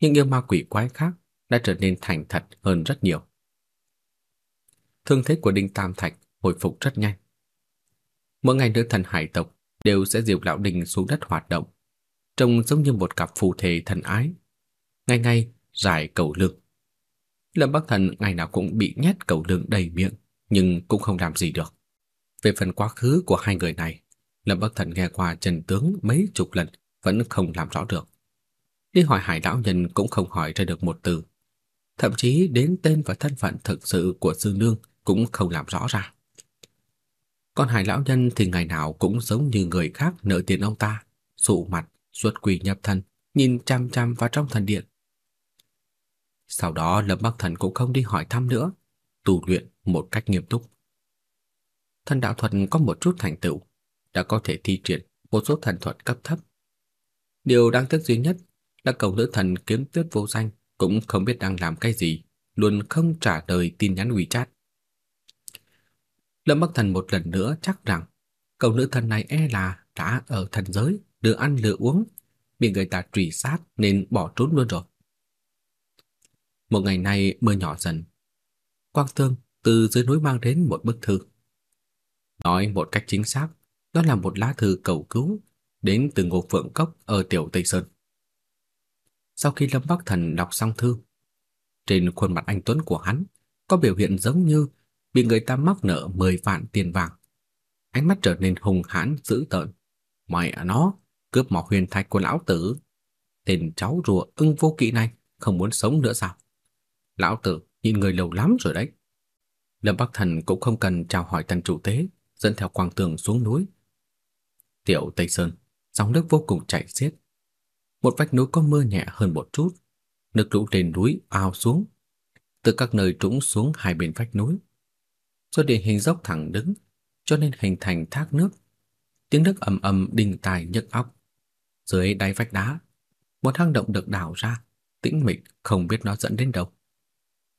những yêu ma quỷ quái khác đã trở nên thành thật hơn rất nhiều. Thương thế của Đinh Tam Thạch hồi phục rất nhanh. Mỗi ngày nữ thần hải tộc đều sẽ dìu lão đình xuống đất hoạt động, trông giống như một cặp phù thể thần ái. Ngày ngày giải cầu lương. Lâm Bắc Thần ngày nào cũng bị nhét cầu lương đầy miệng, nhưng cũng không làm gì được. Về phần quá khứ của hai người này, Lâm Bắc Thần nghe qua Trần Tướng mấy chục lần vẫn không làm rõ được. Đi hỏi hải lão nhân cũng không hỏi ra được một từ. Thậm chí đến tên và thân phận thực sự của sư nương cũng không làm rõ ra. Còn hải lão nhân thì ngày nào cũng giống như người khác nợ tiền ông ta, sụ mặt, xuất quỷ nhập thần, nhìn chăm chăm vào trong thần điện. Sau đó Lâm Bắc Thần cũng không đi hỏi thăm nữa, tu luyện một cách nghiêm túc. Thần đạo thuật có một chút thành tựu, đã có thể thi triển một số thần thuật cấp thấp. Điều đáng tiếc duy nhất là cầu nữ thần kiếm tuyết vô danh cũng không biết đang làm cái gì, luôn không trả lời tin nhắn WeChat. Lâm Bắc Thần một lần nữa chắc rằng cậu nữ thần này e là đã ở thần giới được ăn lừa uống, bị người ta truy sát nên bỏ trốn luôn rồi. Một ngày nay mưa nhỏ dần. Quang Tương từ dưới núi mang đến một bức thư. Nói một cách chính xác, đó là một lá thư cầu cứu đến từ Ngô Phượng Cốc ở Tiểu Tây Sơn. Sau khi Lâm Bắc Thần đọc xong thư, trên khuôn mặt anh tuấn của hắn có biểu hiện giống như bị người ta móc nợ 10 vạn tiền vàng. Ánh mắt trở nên hung hãn dữ tợn. Mày à nó, cướp mỏ huyền thạch của lão tử. Tên cháu rùa ưng vô kỵ này không muốn sống nữa sao? Lão tử nhìn người lâu lắm rồi đấy. Lâm Bắc Thần cũng không cần chào hỏi tần chủ tế, dẫn theo quang tường xuống núi. Tiểu Tây Sơn, dòng nước vô cùng chảy xiết. Một vách núi có mưa nhẹ hơn một chút, nước lũ trên núi ao xuống, từ các nơi trũng xuống hai bên vách núi. Do địa hình dốc thẳng đứng, cho nên hình thành thác nước. Tiếng nước ầm ầm đình tài nhức óc. Dưới đáy vách đá, một hang động được đào ra, tĩnh mịch không biết nó dẫn đến đâu.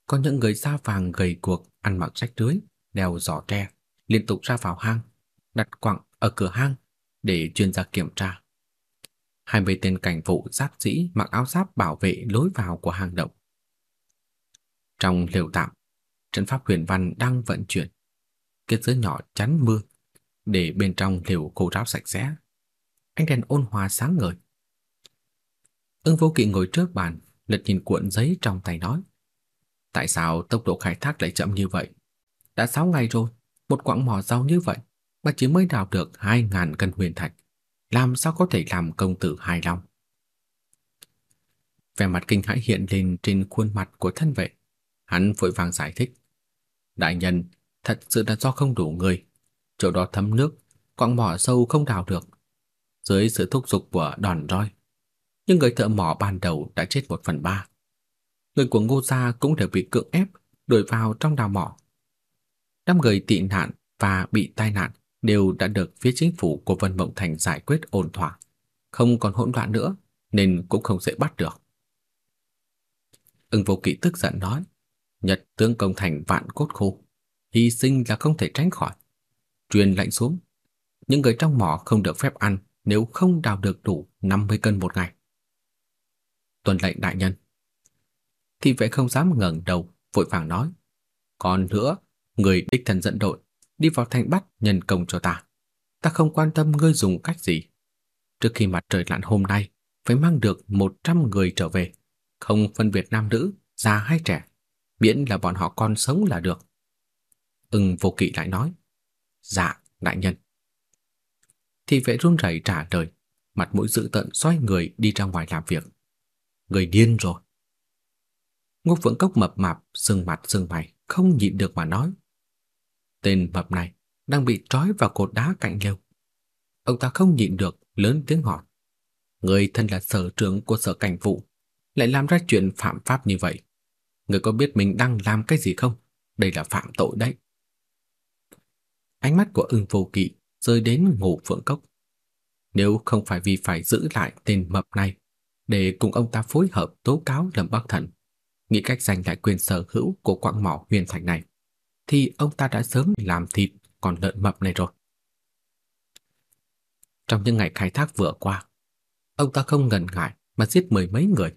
Có những người da vàng gầy guộc, ăn mặc rách rưới, đeo giỏ tre, liên tục ra vào hang, đặt quặng ở cửa hang để chuyên gia kiểm tra. Hai mươi tên cảnh vụ giáp sĩ mặc áo giáp bảo vệ lối vào của hang động. Trong lều tạm, trận pháp huyền văn đang vận chuyển, kết giới nhỏ chắn mưa để bên trong lều khô ráo sạch sẽ. Ánh đèn ôn hòa sáng ngời. Ưng Vô Kỵ ngồi trước bàn, lật nhìn cuộn giấy trong tay nói: "Tại sao tốc độ khai thác lại chậm như vậy? Đã 6 ngày rồi, một quãng mỏ rau như vậy mà chỉ mới đào được 2000 cân huyền thạch, làm sao có thể làm công tử hài lòng?" Vẻ mặt kinh hãi hiện lên trên khuôn mặt của thân vệ. Hắn vội vàng giải thích. Đại nhân, thật sự là do không đủ người. Chỗ đó thấm nước, quặng mỏ sâu không đào được. Dưới sự thúc giục của đòn roi, nhưng người thợ mỏ ban đầu đã chết một phần ba. Người của Ngô gia cũng đều bị cưỡng ép đuổi vào trong đào mỏ. Năm người tị nạn và bị tai nạn đều đã được phía chính phủ của Vân Mộng Thành giải quyết ổn thỏa, không còn hỗn loạn nữa nên cũng không dễ bắt được. Ưng Vô Kỵ tức giận nói: "Nhật tướng công thành vạn cốt khô, hy sinh là không thể tránh khỏi." Truyền lệnh xuống, những người trong mỏ không được phép ăn nếu không đào được đủ 50 cân một ngày. Tuần lệnh đại nhân. Thì vệ không dám ngẩng đầu, vội vàng nói: "Còn nữa, người đích thần dẫn đội đi vào thành bắt nhân công cho ta. Ta không quan tâm ngươi dùng cách gì. Trước khi mặt trời lặn hôm nay, phải mang được 100 người trở về, không phân biệt nam nữ, già hay trẻ, miễn là bọn họ còn sống là được. Ưng vô kỵ lại nói, dạ, đại nhân. Thì vệ run rẩy trả lời, mặt mũi dữ tợn xoay người đi ra ngoài làm việc. Người điên rồi. Ngô Phượng Cốc mập mạp, sưng mặt sưng mày, không nhịn được mà nói. Tên mập này đang bị trói vào cột đá cạnh lều. Ông ta không nhịn được, lớn tiếng hỏi. Người thân là sở trưởng của sở cảnh vụ, lại làm ra chuyện phạm pháp như vậy. Người có biết mình đang làm cái gì không? Đây là phạm tội đấy. Ánh mắt của ưng vô kỵ rơi đến ngủ phượng cốc. Nếu không phải vì phải giữ lại tên mập này để cùng ông ta phối hợp tố cáo Lâm Bắc Thần, nghĩ cách giành lại quyền sở hữu của quặng mỏ huyền thành này, thì ông ta đã sớm làm thịt con lợn mập này rồi. Trong những ngày khai thác vừa qua, ông ta không ngần ngại mà giết mười mấy người.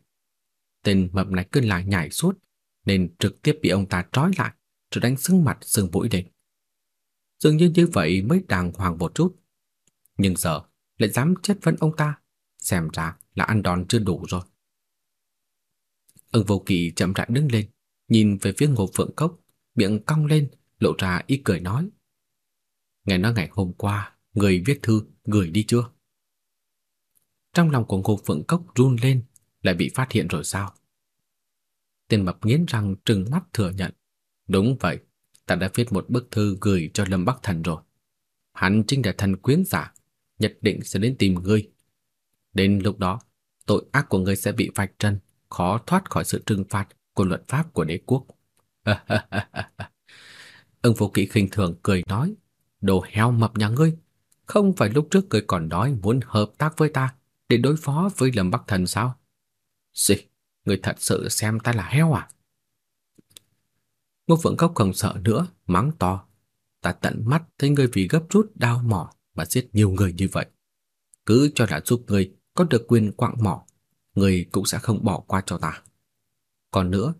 Tên mập này cứ lại nhảy suốt nên trực tiếp bị ông ta trói lại rồi đánh sưng mặt sưng mũi lên. Dường như như vậy mới đàng hoàng một chút. Nhưng giờ lại dám chất vấn ông ta, xem ra là ăn đòn chưa đủ rồi. Ưng vô kỵ chậm rãi đứng lên, nhìn về phía Ngô Phượng Cốc, miệng cong lên, lộ ra ý cười nói. Nghe nói ngày hôm qua, người viết thư gửi đi chưa? Trong lòng của Ngô Phượng Cốc run lên, lại bị phát hiện rồi sao? Tên mập nghiến răng trừng mắt thừa nhận. Đúng vậy, ta đã viết một bức thư gửi cho Lâm Bắc Thần rồi. Hắn chính là thần quyến giả, nhất định sẽ đến tìm ngươi. Đến lúc đó, tội ác của ngươi sẽ bị vạch trần, khó thoát khỏi sự trừng phạt của luật pháp của đế quốc. Ưng Vô Kỵ khinh thường cười nói, đồ heo mập nhà ngươi, không phải lúc trước ngươi còn nói muốn hợp tác với ta để đối phó với Lâm Bắc Thần sao? Gì? Ngươi thật sự xem ta là heo à? Ngô Phượng Cốc không sợ nữa, mắng to. Ta tận mắt thấy ngươi vì gấp rút đào mỏ mà giết nhiều người như vậy. Cứ cho là giúp ngươi có được quyền quạng mỏ, ngươi cũng sẽ không bỏ qua cho ta. Còn nữa,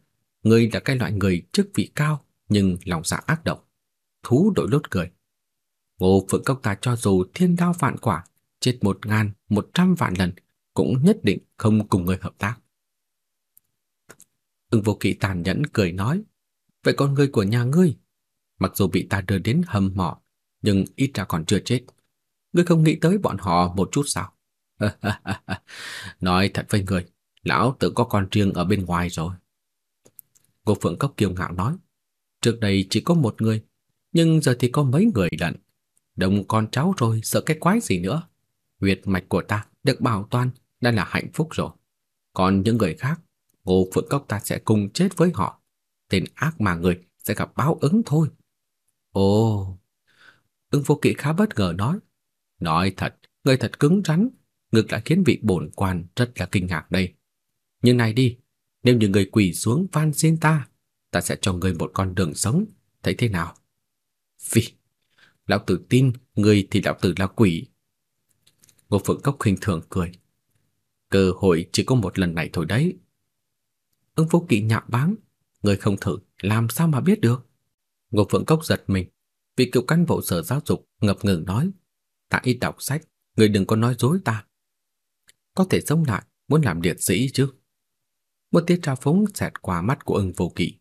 ngươi là cái loại người chức vị cao nhưng lòng dạ ác độc, thú đội lốt cười. Ngô Phượng Cốc ta cho dù thiên đao vạn quả, chết một ngàn, một trăm vạn lần, cũng nhất định không cùng người hợp tác. Ưng vô kỵ tàn nhẫn cười nói, vậy con người của nhà ngươi, mặc dù bị ta đưa đến hầm mỏ, nhưng ít ra còn chưa chết. Ngươi không nghĩ tới bọn họ một chút sao? Nói thật với người, lão tự có con riêng ở bên ngoài rồi. Cô Phượng Cốc kiêu ngạo nói, trước đây chỉ có một người, nhưng giờ thì có mấy người lận. Đồng con cháu rồi, sợ cái quái gì nữa. Huyết mạch của ta được bảo toàn đã là hạnh phúc rồi. Còn những người khác, Ngô Phượng Cốc ta sẽ cùng chết với họ. Tên ác mà người sẽ gặp báo ứng thôi. Ồ, ưng vô kỵ khá bất ngờ nói. Nói thật, người thật cứng rắn, ngược lại khiến vị bổn quan rất là kinh ngạc đây. Như này đi, nếu như người quỳ xuống van xin ta, ta sẽ cho người một con đường sống, thấy thế nào? Phi, lão tử tin, người thì lão tử là quỷ. Ngô Phượng Cốc khinh thường cười. Cơ hội chỉ có một lần này thôi đấy. ứng Phúc Kỵ nhạo báng, người không thử làm sao mà biết được? Ngô Phượng Cốc giật mình, vị cựu cán bộ sở giáo dục ngập ngừng nói, ta ít đọc sách, người đừng có nói dối ta. Có thể sống lại, muốn làm liệt sĩ chứ? Một tia trào phúng xẹt qua mắt của ưng vô kỵ.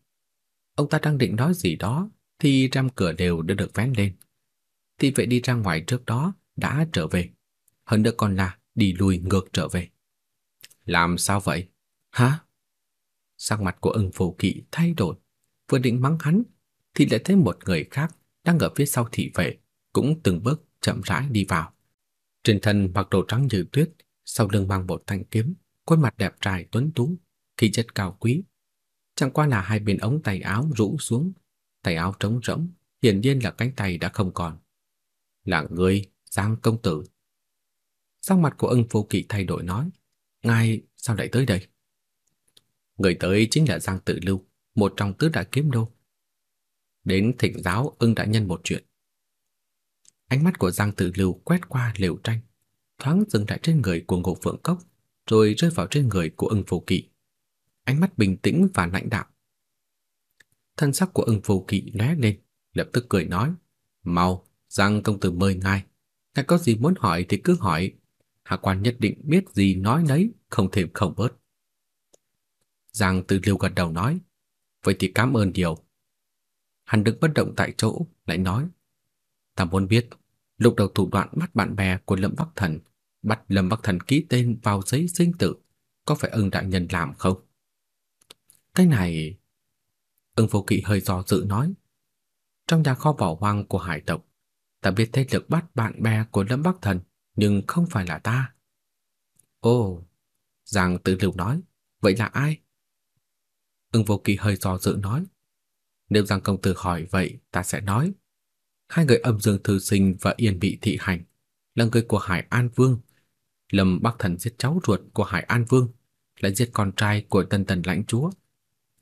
Ông ta đang định nói gì đó, thì rèm cửa đều đã được vén lên. Thị vệ đi ra ngoài trước đó đã trở về, hơn nữa còn là đi lùi ngược trở về. Làm sao vậy? Hả? Sắc mặt của ưng phổ kỵ thay đổi, vừa định mắng hắn, thì lại thấy một người khác đang ở phía sau thị vệ, cũng từng bước chậm rãi đi vào. Trên thân mặc đồ trắng như tuyết, sau lưng mang một thanh kiếm, khuôn mặt đẹp trai tuấn tú, khí chất cao quý. Chẳng qua là hai bên ống tay áo rũ xuống, tay áo trống rỗng, hiển nhiên là cánh tay đã không còn. Là ngươi, Giang công tử. Sắc mặt của ưng vô kỵ thay đổi nói, ngài sao lại tới đây? Người tới chính là Giang Tự Lưu, một trong tứ đại kiếm đô. Đến thỉnh giáo ưng đại nhân một chuyện. Ánh mắt của Giang Tử Lưu quét qua liều tranh, thoáng dừng lại trên người của Ngộ Phượng Cốc, rồi rơi vào trên người của Ưng Vô Kỵ. Ánh mắt bình tĩnh và lãnh đạo. Thân sắc của Ưng phù Kỵ lóe lên, lập tức cười nói: "Mau, Giang công tử mời ngài, ngài có gì muốn hỏi thì cứ hỏi, hạ quan nhất định biết gì nói nấy, không thêm không bớt." Giang Tư Liêu gật đầu nói: "Vậy thì cảm ơn nhiều." Hắn đứng bất động tại chỗ, lại nói: Ta muốn biết, lúc đầu thủ đoạn bắt bạn bè của Lâm Bắc Thần, bắt Lâm Bắc Thần ký tên vào giấy sinh tử, có phải ưng đại nhân làm không? Cái này... Ưng vô kỵ hơi do dự nói. Trong nhà kho bỏ hoang của hải tộc, ta biết thế lực bắt bạn bè của Lâm Bắc Thần, nhưng không phải là ta. Ồ, Giang tự lưu nói, vậy là ai? Ưng vô kỵ hơi do dự nói. Nếu Giang công tử hỏi vậy, ta sẽ nói. Hai người âm dương thư sinh và yên bị thị hành là người của Hải An Vương. Lâm Bắc Thần giết cháu ruột của Hải An Vương, lại giết con trai của Tân Tần lãnh chúa.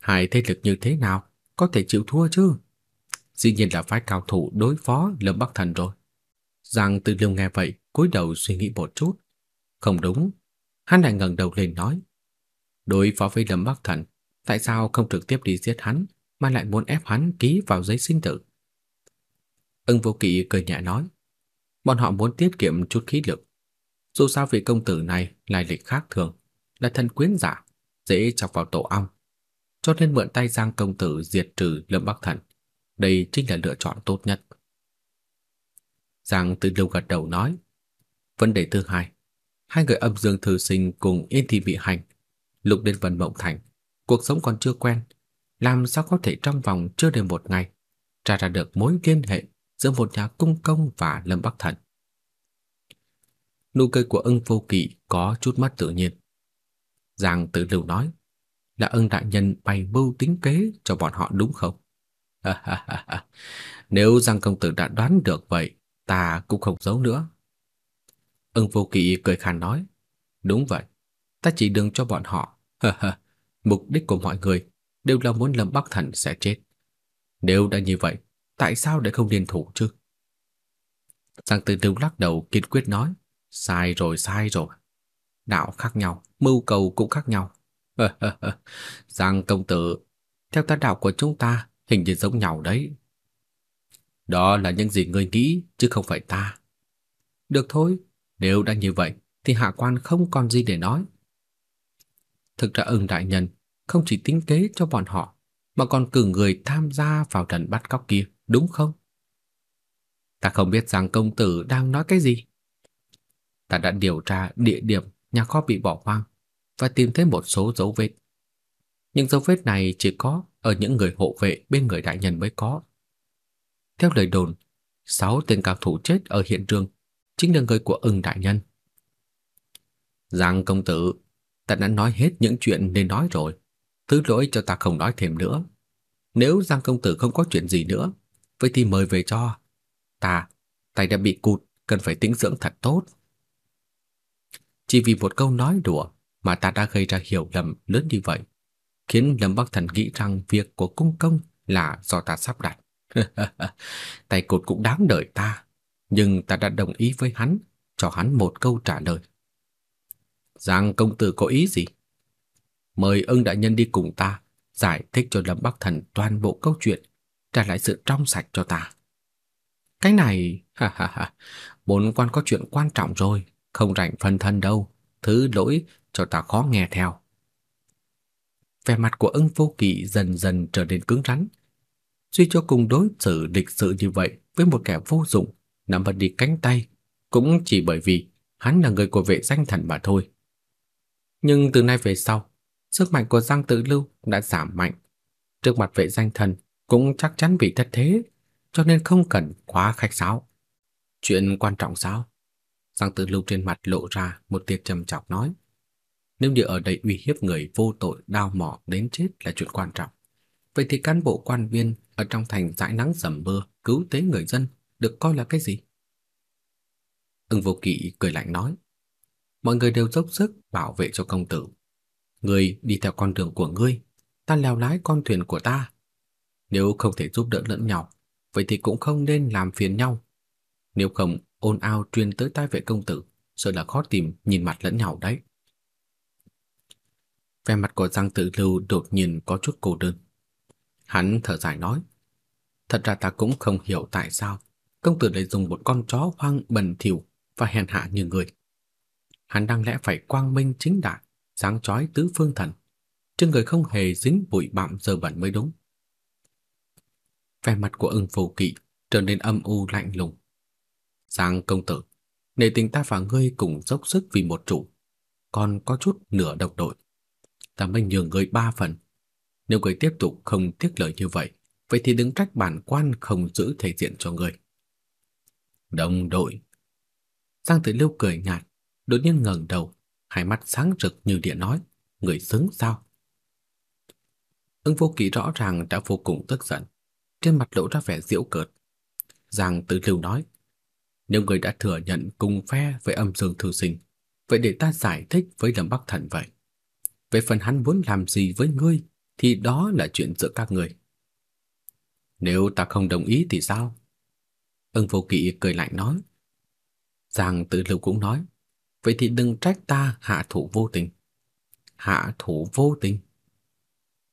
Hai thế lực như thế nào có thể chịu thua chứ? Dĩ nhiên là phái cao thủ đối phó Lâm Bắc Thần rồi. Giang Tư Liêu nghe vậy, cúi đầu suy nghĩ một chút. Không đúng, hắn lại ngẩng đầu lên nói: "Đối phó với Lâm Bắc Thần, tại sao không trực tiếp đi giết hắn mà lại muốn ép hắn ký vào giấy sinh tử?" Ưng Vô Kỵ cười nhẹ nói, bọn họ muốn tiết kiệm chút khí lực. Dù sao vị công tử này lai lịch khác thường, là thân quyến giả, dễ chọc vào tổ ong, cho nên mượn tay Giang công tử diệt trừ Lâm Bắc Thần. Đây chính là lựa chọn tốt nhất. Giang Tư Lưu gật đầu nói, vấn đề thứ hai, hai người âm dương thư sinh cùng Yên Thị bị hành, lục đến Vân Mộng Thành, cuộc sống còn chưa quen, làm sao có thể trong vòng chưa đầy một ngày tra ra được mối liên hệ giữa một nhà cung công và Lâm Bắc Thần. Nụ cười của ưng vô kỵ có chút mất tự nhiên. Giang Tử Lưu nói, là ân đại nhân bày mưu tính kế cho bọn họ đúng không? Nếu Giang công tử đã đoán được vậy, ta cũng không giấu nữa. Ưng vô kỵ cười khàn nói, đúng vậy, ta chỉ đường cho bọn họ. Mục đích của mọi người đều là muốn Lâm Bắc Thần sẽ chết. Nếu đã như vậy, tại sao lại không liên thủ chứ? Giang Tư Lưu lắc đầu kiên quyết nói, sai rồi, sai rồi. Đạo khác nhau, mưu cầu cũng khác nhau. Giang công tử, theo ta đạo của chúng ta hình như giống nhau đấy. Đó là những gì ngươi nghĩ chứ không phải ta. Được thôi, nếu đã như vậy thì hạ quan không còn gì để nói. Thực ra ưng đại nhân không chỉ tính kế cho bọn họ mà còn cử người tham gia vào trận bắt cóc kia đúng không? Ta không biết rằng công tử đang nói cái gì. Ta đã điều tra địa điểm nhà kho bị bỏ hoang và tìm thấy một số dấu vết. Những dấu vết này chỉ có ở những người hộ vệ bên người đại nhân mới có. Theo lời đồn, sáu tên cao thủ chết ở hiện trường chính là người của ưng đại nhân. Giang công tử, ta đã nói hết những chuyện nên nói rồi. Thứ lỗi cho ta không nói thêm nữa. Nếu Giang công tử không có chuyện gì nữa, vậy thì mời về cho. Ta, tay đã bị cụt, cần phải tĩnh dưỡng thật tốt. Chỉ vì một câu nói đùa mà ta đã gây ra hiểu lầm lớn như vậy, khiến Lâm Bắc Thần nghĩ rằng việc của cung công là do ta sắp đặt. tay cột cũng đáng đợi ta, nhưng ta đã đồng ý với hắn, cho hắn một câu trả lời. Giang công tử có ý gì? Mời ưng đại nhân đi cùng ta, giải thích cho Lâm Bắc Thần toàn bộ câu chuyện trả lại sự trong sạch cho ta. Cái này, ha ha ha, bốn quan có chuyện quan trọng rồi, không rảnh phân thân đâu, thứ lỗi cho ta khó nghe theo. Vẻ mặt của ưng vô kỵ dần dần trở nên cứng rắn. Suy cho cùng đối xử địch sự như vậy với một kẻ vô dụng, nắm mất đi cánh tay, cũng chỉ bởi vì hắn là người của vệ danh thần mà thôi. Nhưng từ nay về sau, sức mạnh của Giang Tự Lưu đã giảm mạnh. Trước mặt vệ danh thần, cũng chắc chắn bị thất thế, cho nên không cần quá khách sáo. Chuyện quan trọng sao? Giang Tử Lưu trên mặt lộ ra một tia trầm trọng nói. Nếu như ở đây uy hiếp người vô tội đao mỏ đến chết là chuyện quan trọng, vậy thì cán bộ quan viên ở trong thành dãi nắng dầm mưa cứu tế người dân được coi là cái gì? Ưng vô kỵ cười lạnh nói. Mọi người đều dốc sức bảo vệ cho công tử. Người đi theo con đường của ngươi, ta leo lái con thuyền của ta. Nếu không thể giúp đỡ lẫn nhau, vậy thì cũng không nên làm phiền nhau. Nếu không, ôn ao truyền tới tai vệ công tử, sợ là khó tìm nhìn mặt lẫn nhau đấy. Vẻ mặt của Giang Tử Lưu đột nhiên có chút cô đơn. Hắn thở dài nói, thật ra ta cũng không hiểu tại sao công tử lại dùng một con chó hoang bẩn thỉu và hèn hạ như người. Hắn đang lẽ phải quang minh chính đại, sáng chói tứ phương thần, chứ người không hề dính bụi bặm dơ bẩn mới đúng. Vẻ mặt của ưng phù kỵ trở nên âm u lạnh lùng. Giang công tử, nể tình ta và ngươi cùng dốc sức vì một chủ, còn có chút nửa độc đội. Ta mới nhường người ba phần. Nếu người tiếp tục không tiếc lời như vậy, vậy thì đừng trách bản quan không giữ thể diện cho người. Đồng đội. Giang Tử Lưu cười nhạt, đột nhiên ngẩng đầu, hai mắt sáng rực như điện nói, người xứng sao? Ưng vô kỳ rõ ràng đã vô cùng tức giận, trên mặt lộ ra vẻ diễu cợt. Giang Tử Lưu nói, nếu người đã thừa nhận cùng phe với âm dương thư sinh, vậy để ta giải thích với Lâm Bắc Thần vậy. Về phần hắn muốn làm gì với ngươi, thì đó là chuyện giữa các người. Nếu ta không đồng ý thì sao? Ưng vô kỵ cười lạnh nói. Giang Tử Lưu cũng nói, vậy thì đừng trách ta hạ thủ vô tình. Hạ thủ vô tình?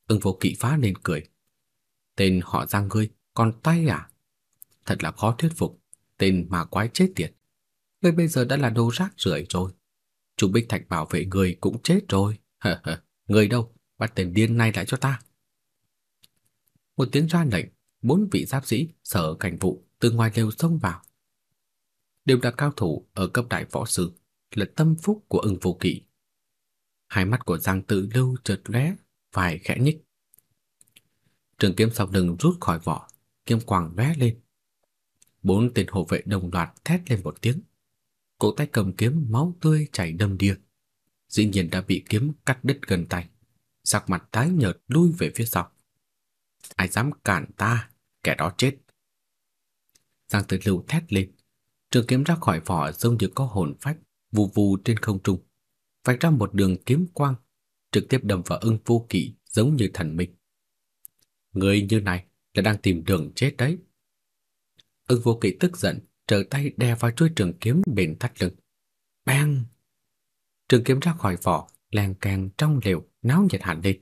Ưng vô kỵ phá lên cười. Tên họ Giang ngươi còn tay à? Thật là khó thuyết phục, tên mà quái chết tiệt. Ngươi bây giờ đã là đồ rác rưởi rồi. Chủ Bích Thạch bảo vệ người cũng chết rồi. Người đâu? Bắt tên điên này lại cho ta. Một tiếng ra lệnh, bốn vị giáp sĩ sở cảnh vụ từ ngoài lều xông vào. Đều là cao thủ ở cấp đại võ sư, là tâm phúc của ưng vô kỵ. Hai mắt của Giang Tự Lưu chợt lóe, phải khẽ nhích. Trường kiếm sau lưng rút khỏi vỏ, kiếm quang lóe lên. Bốn tên hộ vệ đồng loạt thét lên một tiếng. Cổ tay cầm kiếm máu tươi chảy đầm đìa. Dĩ nhiên đã bị kiếm cắt đứt gần tay. Sắc mặt tái nhợt lui về phía sau. Ai dám cản ta, kẻ đó chết. Giang Tử Lưu thét lên, trường kiếm ra khỏi vỏ giống như có hồn phách, vù vù trên không trung, vạch ra một đường kiếm quang, trực tiếp đâm vào ưng vô kỵ giống như thần minh. Người như này là đang tìm đường chết đấy. Ưng vô kỵ tức giận, trở tay đè vào chuôi trường kiếm bên thắt lưng. Bang! Trường kiếm ra khỏi vỏ, leng keng trong lều, náo nhiệt hẳn lên.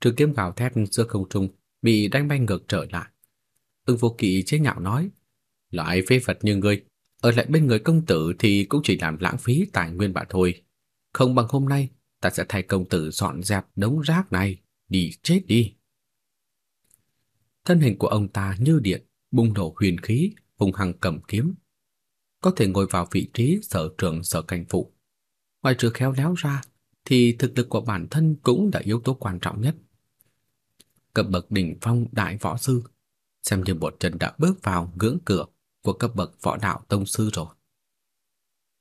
Trường kiếm gào thét giữa không trung, bị đánh bay ngược trở lại. Ưng vô kỵ chế nhạo nói, loại phế vật như ngươi, ở lại bên người công tử thì cũng chỉ làm lãng phí tài nguyên bạn thôi. Không bằng hôm nay, ta sẽ thay công tử dọn dẹp đống rác này, đi chết đi. Thân hình của ông ta như điện, bùng nổ huyền khí, hùng hăng cầm kiếm. Có thể ngồi vào vị trí sở trưởng sở cảnh phụ. Ngoài trừ khéo léo ra, thì thực lực của bản thân cũng là yếu tố quan trọng nhất. Cấp bậc đỉnh phong đại võ sư xem như một chân đã bước vào ngưỡng cửa của cấp bậc võ đạo tông sư rồi.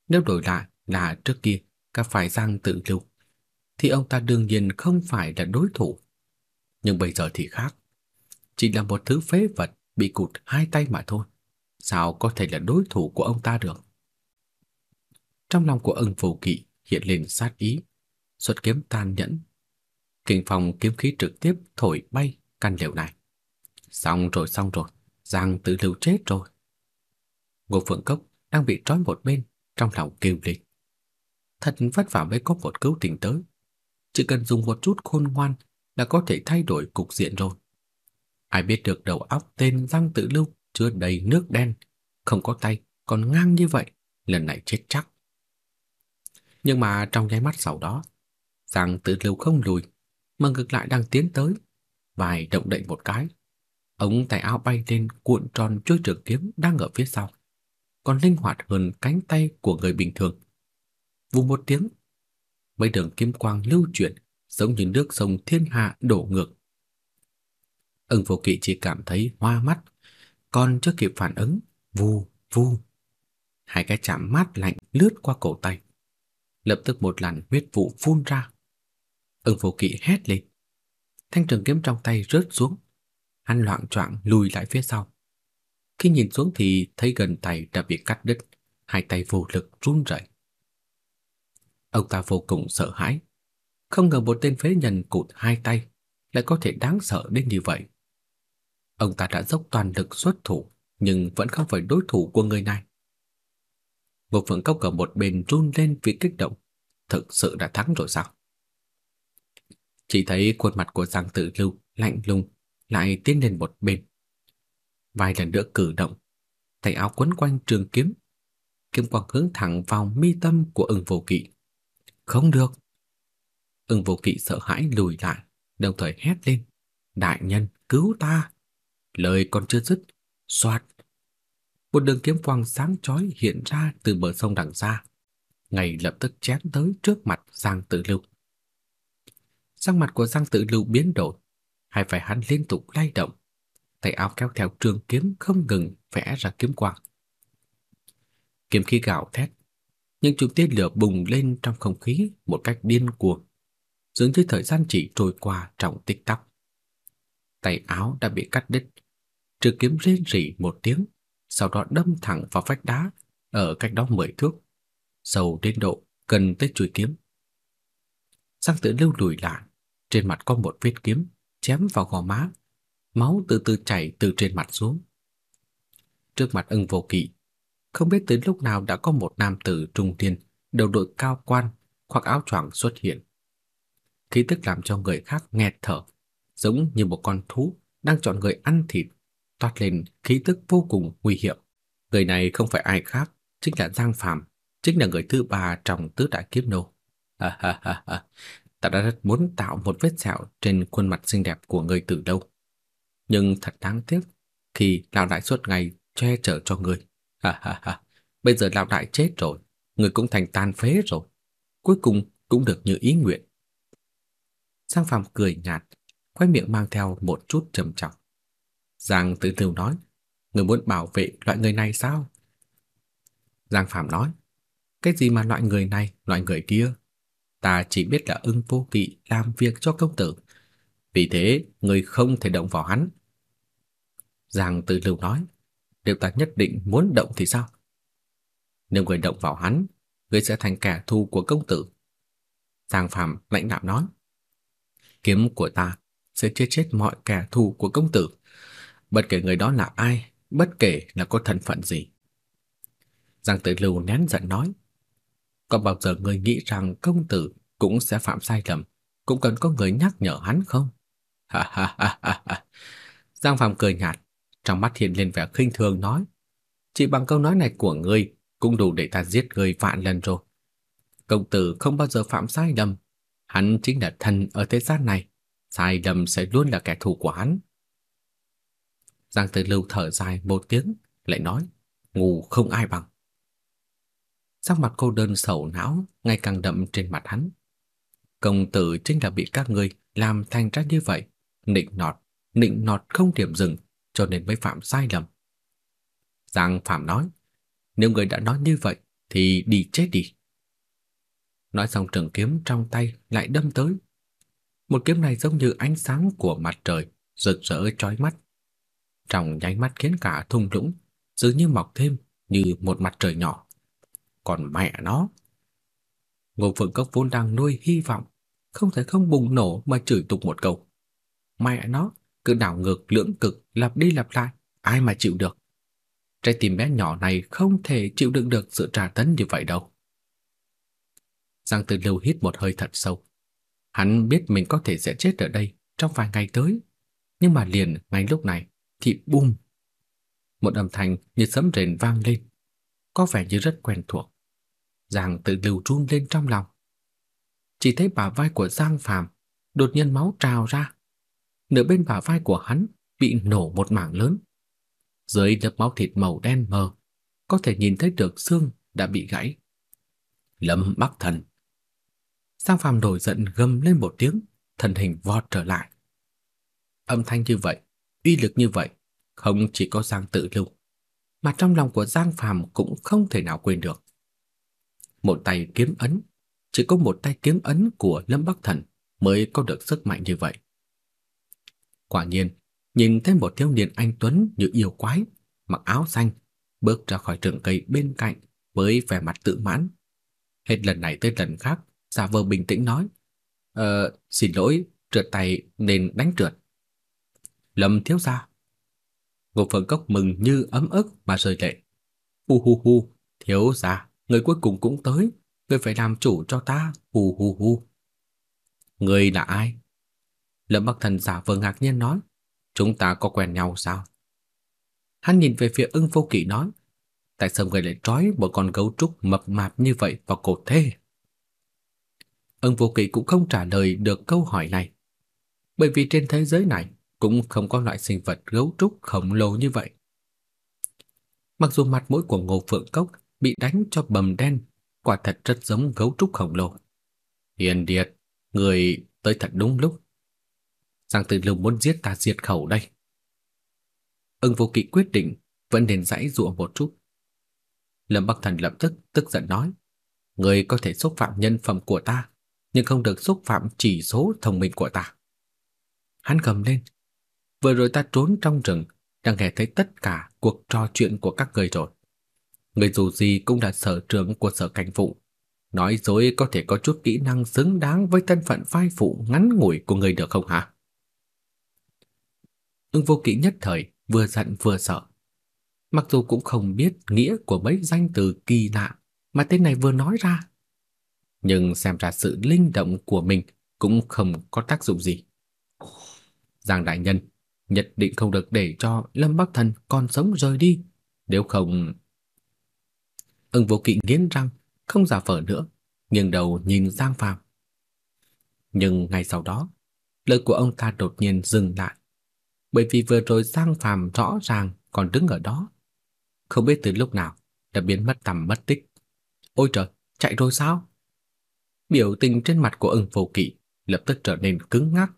Nếu đổi lại là trước kia các phải giang tự lưu, thì ông ta đương nhiên không phải là đối thủ. Nhưng bây giờ thì khác. Chỉ là một thứ phế vật bị cụt hai tay mà thôi. Sao có thể là đối thủ của ông ta được? Trong lòng của ưng phù kỵ hiện lên sát ý, xuất kiếm tàn nhẫn. Kinh phòng kiếm khí trực tiếp thổi bay căn lều này. Xong rồi xong rồi, Giang Tử Lưu chết rồi. Ngô Phượng Cốc đang bị trói một bên, trong lòng kêu lên. Thật vất vả mới có một cứu tình tới. Chỉ cần dùng một chút khôn ngoan là có thể thay đổi cục diện rồi. Ai biết được đầu óc tên Giang Tử Lưu chưa đầy nước đen, không có tay, còn ngang như vậy, lần này chết chắc. Nhưng mà trong nháy mắt sau đó, Giang Tử Lưu không lùi, mà ngược lại đang tiến tới, vài động đậy một cái, Ống tay áo bay lên cuộn tròn chuôi trường kiếm đang ở phía sau, còn linh hoạt hơn cánh tay của người bình thường. Vù một tiếng, mấy đường kiếm quang lưu chuyển giống như nước sông thiên hạ đổ ngược. Ưng Vô Kỵ chỉ cảm thấy hoa mắt, còn chưa kịp phản ứng, vù vù, hai cái chạm mát lạnh lướt qua cổ tay. Lập tức một làn huyết vụ phun ra. Ưng Vô Kỵ hét lên. Thanh trường kiếm trong tay rớt xuống, hắn loạn choạng lùi lại phía sau. Khi nhìn xuống thì thấy gần tay đã bị cắt đứt, hai tay vô lực run rẩy. Ông ta vô cùng sợ hãi, không ngờ một tên phế nhân cụt hai tay lại có thể đáng sợ đến như vậy. Ông ta đã dốc toàn lực xuất thủ, nhưng vẫn không phải đối thủ của người này. Ngô Phượng Cốc ở một bên run lên vì kích động, thực sự đã thắng rồi sao? Chỉ thấy khuôn mặt của Giang Tử Lưu lạnh lùng lại tiến lên một bên. Vài lần nữa cử động, tay áo quấn quanh trường kiếm, kiếm quang hướng thẳng vào mi tâm của Ưng Vô Kỵ. Không được. Ưng Vô Kỵ sợ hãi lùi lại, đồng thời hét lên: "Đại nhân, cứu ta!" Lời còn chưa dứt, xoạt, một đường kiếm quang sáng chói hiện ra từ bờ sông đằng xa, ngay lập tức chém tới trước mặt Giang Tử Lưu. Sắc mặt của Giang Tử Lưu biến đổi, hai phải hắn liên tục lay động, tay áo kéo theo trường kiếm không ngừng vẽ ra kiếm quang. Kiếm khí gào thét, những chùm tia lửa bùng lên trong không khí một cách điên cuồng, dường như thời gian chỉ trôi qua trong tích tắc. Tay áo đã bị cắt đứt, trường kiếm rên rỉ một tiếng, sau đó đâm thẳng vào vách đá ở cách đó 10 thước, sâu đến độ gần tới chuôi kiếm. Giang Tử Lưu lùi lại, trên mặt có một vết kiếm chém vào gò má, máu từ từ chảy từ trên mặt xuống. Trước mặt Ưng Vô Kỵ, không biết từ lúc nào đã có một nam tử trung niên, đầu đội cao quan, khoác áo choàng xuất hiện. Khí tức làm cho người khác nghẹt thở, giống như một con thú đang chọn người ăn thịt, toát lên khí tức vô cùng nguy hiểm. Người này không phải ai khác, chính là Giang Phàm, chính là người thứ ba trong tứ đại kiếp nô. Ha ha ha ha. Ta đã rất muốn tạo một vết sẹo trên khuôn mặt xinh đẹp của người từ đâu. Nhưng thật đáng tiếc khi lão đại suốt ngày che chở cho người. Ha ha ha. Bây giờ lão đại chết rồi, người cũng thành tan phế rồi. Cuối cùng cũng được như ý nguyện. Giang Phàm cười nhạt, khóe miệng mang theo một chút trầm trọng. Giang Tử Lưu nói, người muốn bảo vệ loại người này sao? Giang Phạm nói, cái gì mà loại người này, loại người kia? Ta chỉ biết là ưng vô kỵ làm việc cho công tử. Vì thế, người không thể động vào hắn. Giang Tử Lưu nói, nếu ta nhất định muốn động thì sao? Nếu người động vào hắn, người sẽ thành kẻ thù của công tử. Giang Phạm lãnh đạo nói, kiếm của ta sẽ chết chết mọi kẻ thù của công tử bất kể người đó là ai, bất kể là có thân phận gì. Giang Tử Lưu nén giận nói, có bao giờ người nghĩ rằng công tử cũng sẽ phạm sai lầm, cũng cần có người nhắc nhở hắn không? Ha ha ha ha ha. Giang Phạm cười nhạt, trong mắt hiện lên vẻ khinh thường nói, chỉ bằng câu nói này của ngươi cũng đủ để ta giết ngươi vạn lần rồi. Công tử không bao giờ phạm sai lầm, hắn chính là thần ở thế gian này, sai lầm sẽ luôn là kẻ thù của hắn. Giang Tử Lưu thở dài một tiếng, lại nói, ngủ không ai bằng. Sắc mặt cô đơn sầu não ngày càng đậm trên mặt hắn. Công tử chính là bị các ngươi làm thành ra như vậy, nịnh nọt, nịnh nọt không điểm dừng, cho nên mới phạm sai lầm. Giang Phạm nói, nếu người đã nói như vậy thì đi chết đi. Nói xong trường kiếm trong tay lại đâm tới. Một kiếm này giống như ánh sáng của mặt trời, rực rỡ chói mắt, trong nháy mắt khiến cả thung lũng dường như mọc thêm như một mặt trời nhỏ. Còn mẹ nó, Ngô Phượng Cốc vốn đang nuôi hy vọng, không thể không bùng nổ mà chửi tục một câu. Mẹ nó, cứ đảo ngược lưỡng cực lặp đi lặp lại, ai mà chịu được. Trái tim bé nhỏ này không thể chịu đựng được sự trả tấn như vậy đâu. Giang Tư Lưu hít một hơi thật sâu. Hắn biết mình có thể sẽ chết ở đây trong vài ngày tới, nhưng mà liền ngay lúc này, thì bùm. Một âm thanh như sấm rền vang lên, có vẻ như rất quen thuộc. Giang tự lưu run lên trong lòng. Chỉ thấy bả vai của Giang Phàm đột nhiên máu trào ra. Nửa bên bả vai của hắn bị nổ một mảng lớn. Dưới lớp máu thịt màu đen mờ, có thể nhìn thấy được xương đã bị gãy. Lâm Bắc Thần. Giang Phàm nổi giận gầm lên một tiếng, thân hình vọt trở lại. Âm thanh như vậy uy lực như vậy, không chỉ có Giang Tự Lưu, mà trong lòng của Giang Phàm cũng không thể nào quên được. Một tay kiếm ấn, chỉ có một tay kiếm ấn của Lâm Bắc Thần mới có được sức mạnh như vậy. Quả nhiên, nhìn thấy một thiếu niên anh tuấn như yêu quái, mặc áo xanh, bước ra khỏi rừng cây bên cạnh với vẻ mặt tự mãn. Hết lần này tới lần khác, giả vờ bình tĩnh nói: "Ờ, xin lỗi, trượt tay nên đánh trượt." Lâm thiếu gia. Ngô Phượng Cốc mừng như ấm ức mà rơi lệ. Hu hu hu, thiếu gia, người cuối cùng cũng tới, người phải làm chủ cho ta. Hu hu hu. Người là ai? Lâm Bắc Thần giả vờ ngạc nhiên nói, chúng ta có quen nhau sao? Hắn nhìn về phía ưng vô kỵ nói, tại sao người lại trói một con gấu trúc mập mạp như vậy vào cổ thế? Ưng vô kỵ cũng không trả lời được câu hỏi này, bởi vì trên thế giới này cũng không có loại sinh vật gấu trúc khổng lồ như vậy. Mặc dù mặt mũi của Ngô Phượng Cốc bị đánh cho bầm đen, quả thật rất giống gấu trúc khổng lồ. Hiền Điệt, người tới thật đúng lúc. Giang Tử Lưu muốn giết ta diệt khẩu đây. Ưng Vô Kỵ quyết định vẫn nên giãy dụa một chút. Lâm Bắc Thần lập tức tức giận nói: "Người có thể xúc phạm nhân phẩm của ta, nhưng không được xúc phạm chỉ số thông minh của ta." Hắn gầm lên: "Vừa rồi ta trốn trong rừng, đã nghe thấy tất cả cuộc trò chuyện của các người rồi. Người dù gì cũng là sở trưởng của sở cảnh vụ, nói dối có thể có chút kỹ năng xứng đáng với thân phận vai phụ ngắn ngủi của người được không hả?" Ưng Vô Kỵ nhất thời vừa giận vừa sợ. Mặc dù cũng không biết nghĩa của mấy danh từ kỳ lạ mà tên này vừa nói ra, nhưng xem ra sự linh động của mình cũng không có tác dụng gì. Giang đại nhân, nhất định không được để cho Lâm Bắc Thần còn sống rời đi, nếu không Ưng Vô Kỵ nghiến răng, không giả vờ nữa, nghiêng đầu nhìn Giang Phàm. Nhưng ngay sau đó, lời của ông ta đột nhiên dừng lại, bởi vì vừa rồi Giang Phàm rõ ràng còn đứng ở đó, không biết từ lúc nào đã biến mất tầm mất tích. Ôi trời, chạy rồi sao? Biểu tình trên mặt của Ưng Vô Kỵ lập tức trở nên cứng ngắc.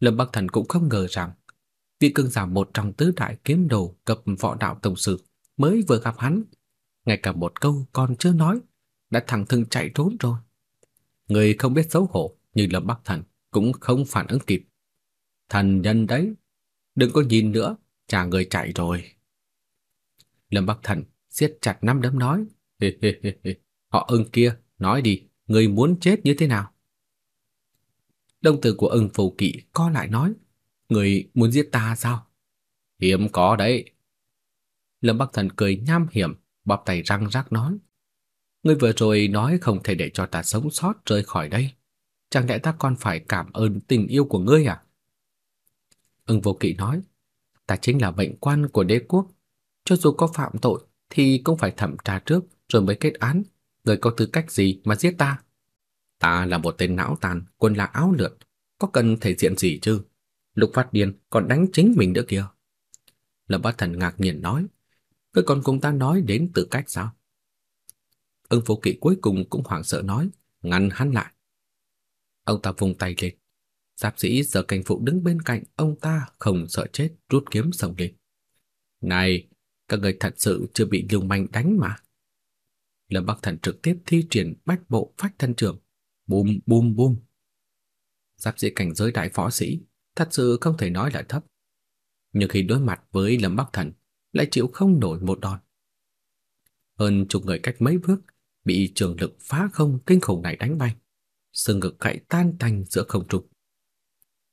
Lâm Bắc Thần cũng không ngờ rằng vị cương giả một trong tứ đại kiếm đồ cấp võ đạo tổng sư mới vừa gặp hắn, ngay cả một câu còn chưa nói đã thẳng thừng chạy trốn rồi. Người không biết xấu hổ như Lâm Bắc Thần cũng không phản ứng kịp. Thần nhân đấy, đừng có nhìn nữa, chả người chạy rồi. Lâm Bắc Thần siết chặt nắm đấm nói, hê hê hê hê, họ ưng kia, nói đi, người muốn chết như thế nào? Đồng tử của ưng phù kỵ co lại nói, người muốn giết ta sao? Hiếm có đấy. Lâm Bắc Thần cười nham hiểm, bóp tay răng rác nói, người vừa rồi nói không thể để cho ta sống sót rời khỏi đây. Chẳng lẽ ta còn phải cảm ơn tình yêu của ngươi à? Ưng vô kỵ nói, ta chính là bệnh quan của đế quốc, cho dù có phạm tội thì cũng phải thẩm tra trước rồi mới kết án, người có tư cách gì mà giết ta? Ta là một tên não tàn, quân là áo lượn, có cần thể diện gì chứ? Lục phát điên còn đánh chính mình nữa kìa. Lâm Bát Thần ngạc nhiên nói, cứ còn cùng ta nói đến tự cách sao? Ưng phụ Kỵ cuối cùng cũng hoảng sợ nói, ngăn hắn lại. Ông ta vùng tay lên, Giáp sĩ giờ Cảnh Phụ đứng bên cạnh ông ta không sợ chết rút kiếm sông lên. "Này, các người thật sự chưa bị Lưu Manh đánh mà." Lâm Bắc Thần trực tiếp thi triển bách bộ phách thân trường, bùm bùm bùm. Giáp sĩ cảnh giới đại phó sĩ thật sự không thể nói là thấp. Nhưng khi đối mặt với Lâm Bắc Thần, lại chịu không nổi một đòn. Hơn chục người cách mấy bước bị trường lực phá không kinh khủng này đánh bay, xương ngực gãy tan tành giữa không trung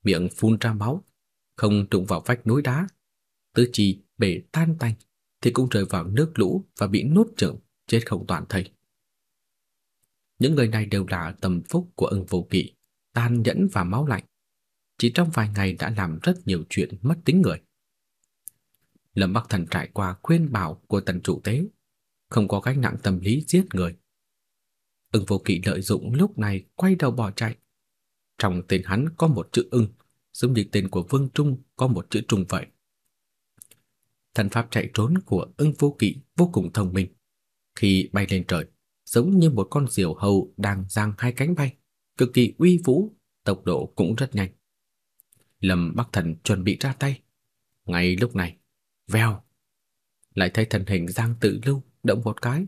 miệng phun ra máu, không đụng vào vách núi đá, tứ chi bể tan tành thì cũng rơi vào nước lũ và bị nuốt chửng, chết không toàn thây. Những người này đều là tầm phúc của ưng vô kỵ, tàn nhẫn và máu lạnh. Chỉ trong vài ngày đã làm rất nhiều chuyện mất tính người. Lâm Bắc Thần trải qua khuyên bảo của tần chủ tế, không có gánh nặng tâm lý giết người. Ưng vô kỵ lợi dụng lúc này quay đầu bỏ chạy, trong tên hắn có một chữ ưng, giống như tên của Vương Trung có một chữ trung vậy. Thần pháp chạy trốn của ưng vô kỵ vô cùng thông minh. Khi bay lên trời, giống như một con diều hâu đang giang hai cánh bay, cực kỳ uy vũ, tốc độ cũng rất nhanh. Lâm Bắc Thần chuẩn bị ra tay. Ngay lúc này, vèo, lại thấy thân hình Giang Tự Lưu động một cái,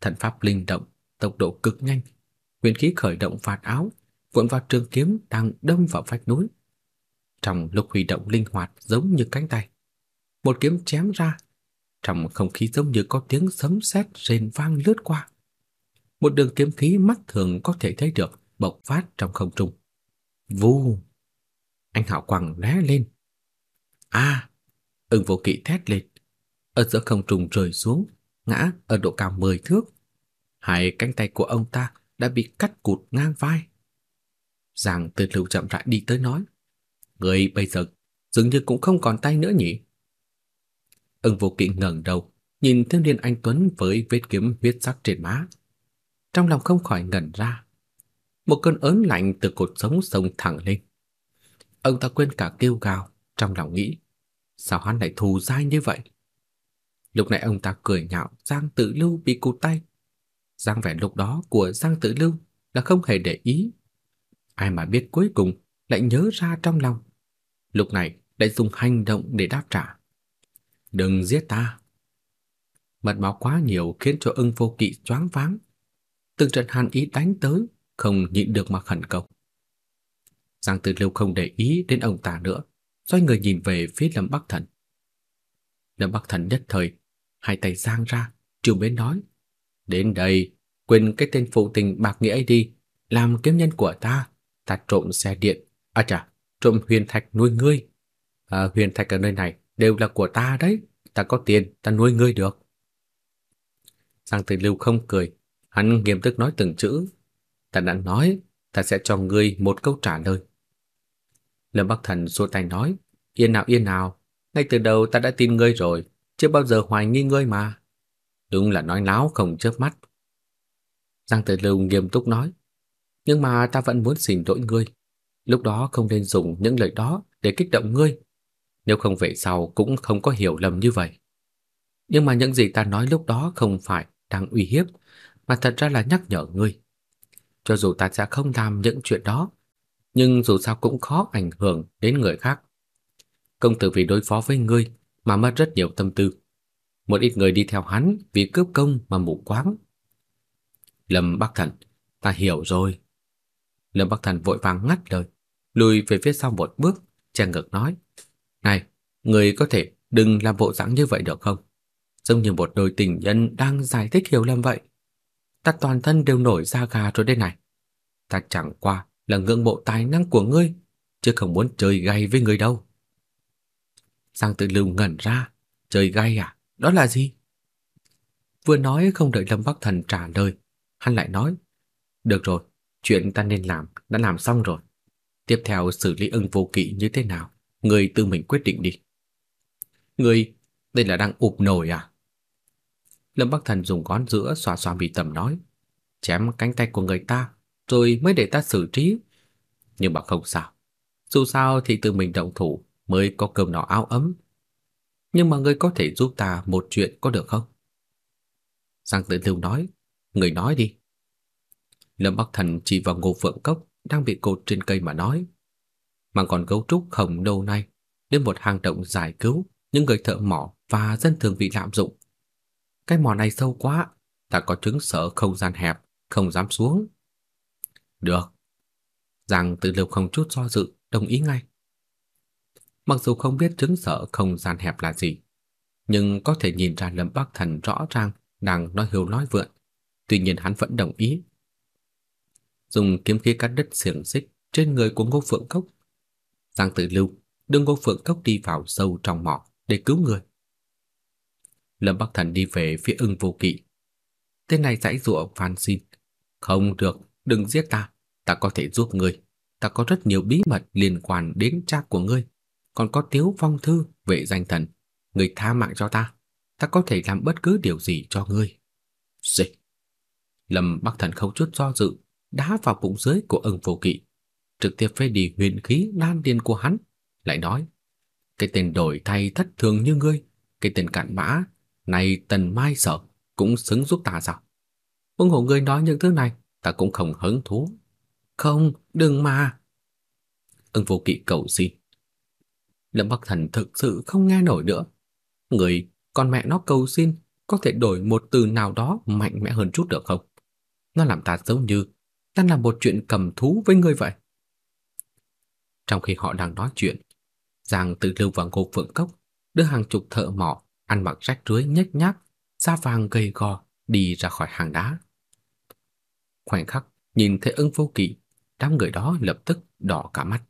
thần pháp linh động, tốc độ cực nhanh, huyền khí khởi động phạt áo, cuộn vào trường kiếm đang đâm vào vách núi. Trong lúc huy động linh hoạt giống như cánh tay, một kiếm chém ra, trong không khí giống như có tiếng sấm sét rền vang lướt qua. Một đường kiếm khí mắt thường có thể thấy được bộc phát trong không trung. Vù! Anh Hạo Quang lóe lên. A! À, ưng vô kỵ thét lên. Ở giữa không trung rơi xuống, ngã ở độ cao 10 thước. Hai cánh tay của ông ta đã bị cắt cụt ngang vai. Giang Tư Lưu chậm rãi đi tới nói, người bây giờ dường như cũng không còn tay nữa nhỉ? Ưng vô kỵ ngẩng đầu, nhìn thiếu niên anh Tuấn với vết kiếm huyết sắc trên má. Trong lòng không khỏi ngẩn ra. Một cơn ớn lạnh từ cột sống sông thẳng lên. Ông ta quên cả kêu gào, trong lòng nghĩ, sao hắn lại thù dai như vậy? Lúc này ông ta cười nhạo Giang Tử Lưu bị cụt tay. Giang vẻ lúc đó của Giang Tử Lưu là không hề để ý. Ai mà biết cuối cùng lại nhớ ra trong lòng. Lúc này lại dùng hành động để đáp trả. Đừng giết ta. Mật máu quá nhiều khiến cho ưng vô kỵ choáng váng. Từng trận hàn ý đánh tới, không nhịn được mà khẩn cầu. Giang Tử Lưu không để ý đến ông ta nữa, xoay người nhìn về phía Lâm Bắc Thần. Lâm Bắc Thần nhất thời, hai tay giang ra, trêu mến nói: "Đến đây, quên cái tên phụ tình bạc nghĩa ấy đi, làm kiếm nhân của ta, ta trộm xe điện, à chà, trộm huyền thạch nuôi ngươi. À, huyền thạch ở nơi này đều là của ta đấy, ta có tiền, ta nuôi ngươi được." Giang Tử Lưu không cười, hắn nghiêm túc nói từng chữ, "Ta đã nói, ta sẽ cho ngươi một câu trả lời." Lâm Bắc Thần xua tay nói, yên nào yên nào, ngay từ đầu ta đã tin ngươi rồi, chưa bao giờ hoài nghi ngươi mà. Đúng là nói láo không chớp mắt. Giang Tử Lưu nghiêm túc nói, nhưng mà ta vẫn muốn xin lỗi ngươi. Lúc đó không nên dùng những lời đó để kích động ngươi. Nếu không về sau cũng không có hiểu lầm như vậy. Nhưng mà những gì ta nói lúc đó không phải đang uy hiếp, mà thật ra là nhắc nhở ngươi. Cho dù ta sẽ không làm những chuyện đó, nhưng dù sao cũng khó ảnh hưởng đến người khác. Công tử vì đối phó với ngươi mà mất rất nhiều tâm tư. Một ít người đi theo hắn vì cướp công mà mù quáng. Lâm Bắc Thần, ta hiểu rồi. Lâm Bắc Thần vội vàng ngắt lời, lùi về phía sau một bước, che ngực nói: "Này, người có thể đừng làm bộ dáng như vậy được không? Giống như một đôi tình nhân đang giải thích hiểu lầm vậy. Ta toàn thân đều nổi da gà rồi đây này. Ta chẳng qua là ngưỡng mộ tài năng của ngươi, chứ không muốn chơi gay với ngươi đâu." Giang Tử Lưu ngẩn ra, chơi gay à? Đó là gì? Vừa nói không đợi Lâm Bắc Thần trả lời, hắn lại nói, được rồi, chuyện ta nên làm đã làm xong rồi. Tiếp theo xử lý ưng vô kỵ như thế nào, người tự mình quyết định đi. Người, đây là đang ụp nổi à? Lâm Bắc Thần dùng ngón giữa xoa xoa bị tầm nói, chém cánh tay của người ta, rồi mới để ta xử trí. Nhưng mà không sao, dù sao thì tự mình động thủ mới có cơm no áo ấm. Nhưng mà ngươi có thể giúp ta một chuyện có được không? Giang Tử Lưu nói, người nói đi. Lâm Bắc Thần chỉ vào Ngô Phượng Cốc đang bị cột trên cây mà nói. Mà còn gấu trúc khổng lâu nay đến một hang động giải cứu những người thợ mỏ và dân thường bị lạm dụng. Cái mỏ này sâu quá, ta có chứng sợ không gian hẹp, không dám xuống. Được. Giang Tử Lưu không chút do dự, đồng ý ngay. Mặc dù không biết chứng sợ không gian hẹp là gì, nhưng có thể nhìn ra Lâm Bắc Thần rõ ràng đang nói hiếu nói vượn. Tuy nhiên hắn vẫn đồng ý. Dùng kiếm khí cắt đứt xiềng xích trên người của Ngô Phượng Cốc. Giang Tử Lưu đưa Ngô Phượng Cốc đi vào sâu trong mỏ để cứu người. Lâm Bắc Thần đi về phía ưng vô kỵ. Tên này giãy giụa van xin. Không được, đừng giết ta. Ta có thể giúp ngươi. Ta có rất nhiều bí mật liên quan đến cha của ngươi còn có Tiếu Phong Thư, vệ danh thần, người tha mạng cho ta, ta có thể làm bất cứ điều gì cho ngươi. Dịch. Lâm Bắc Thần không chút do dự, đá vào bụng dưới của ưng vô kỵ, trực tiếp phê đi huyền khí đan điên của hắn, lại nói: "Cái tên đổi thay thất thường như ngươi, cái tên cặn bã, này Tần Mai sợ cũng xứng giúp ta sao? Huống hồ ngươi nói những thứ này, ta cũng không hứng thú." "Không, đừng mà." Ưng vô kỵ cầu xin. Lâm Bắc Thần thực sự không nghe nổi nữa. Người con mẹ nó cầu xin có thể đổi một từ nào đó mạnh mẽ hơn chút được không? Nó làm ta giống như đang làm một chuyện cầm thú với ngươi vậy. Trong khi họ đang nói chuyện, Giang Tử Lưu và Ngô Phượng Cốc đưa hàng chục thợ mỏ ăn mặc rách rưới nhếch nhác, da vàng gầy gò đi ra khỏi hang đá. Khoảnh khắc nhìn thấy ưng vô kỵ, đám người đó lập tức đỏ cả mắt.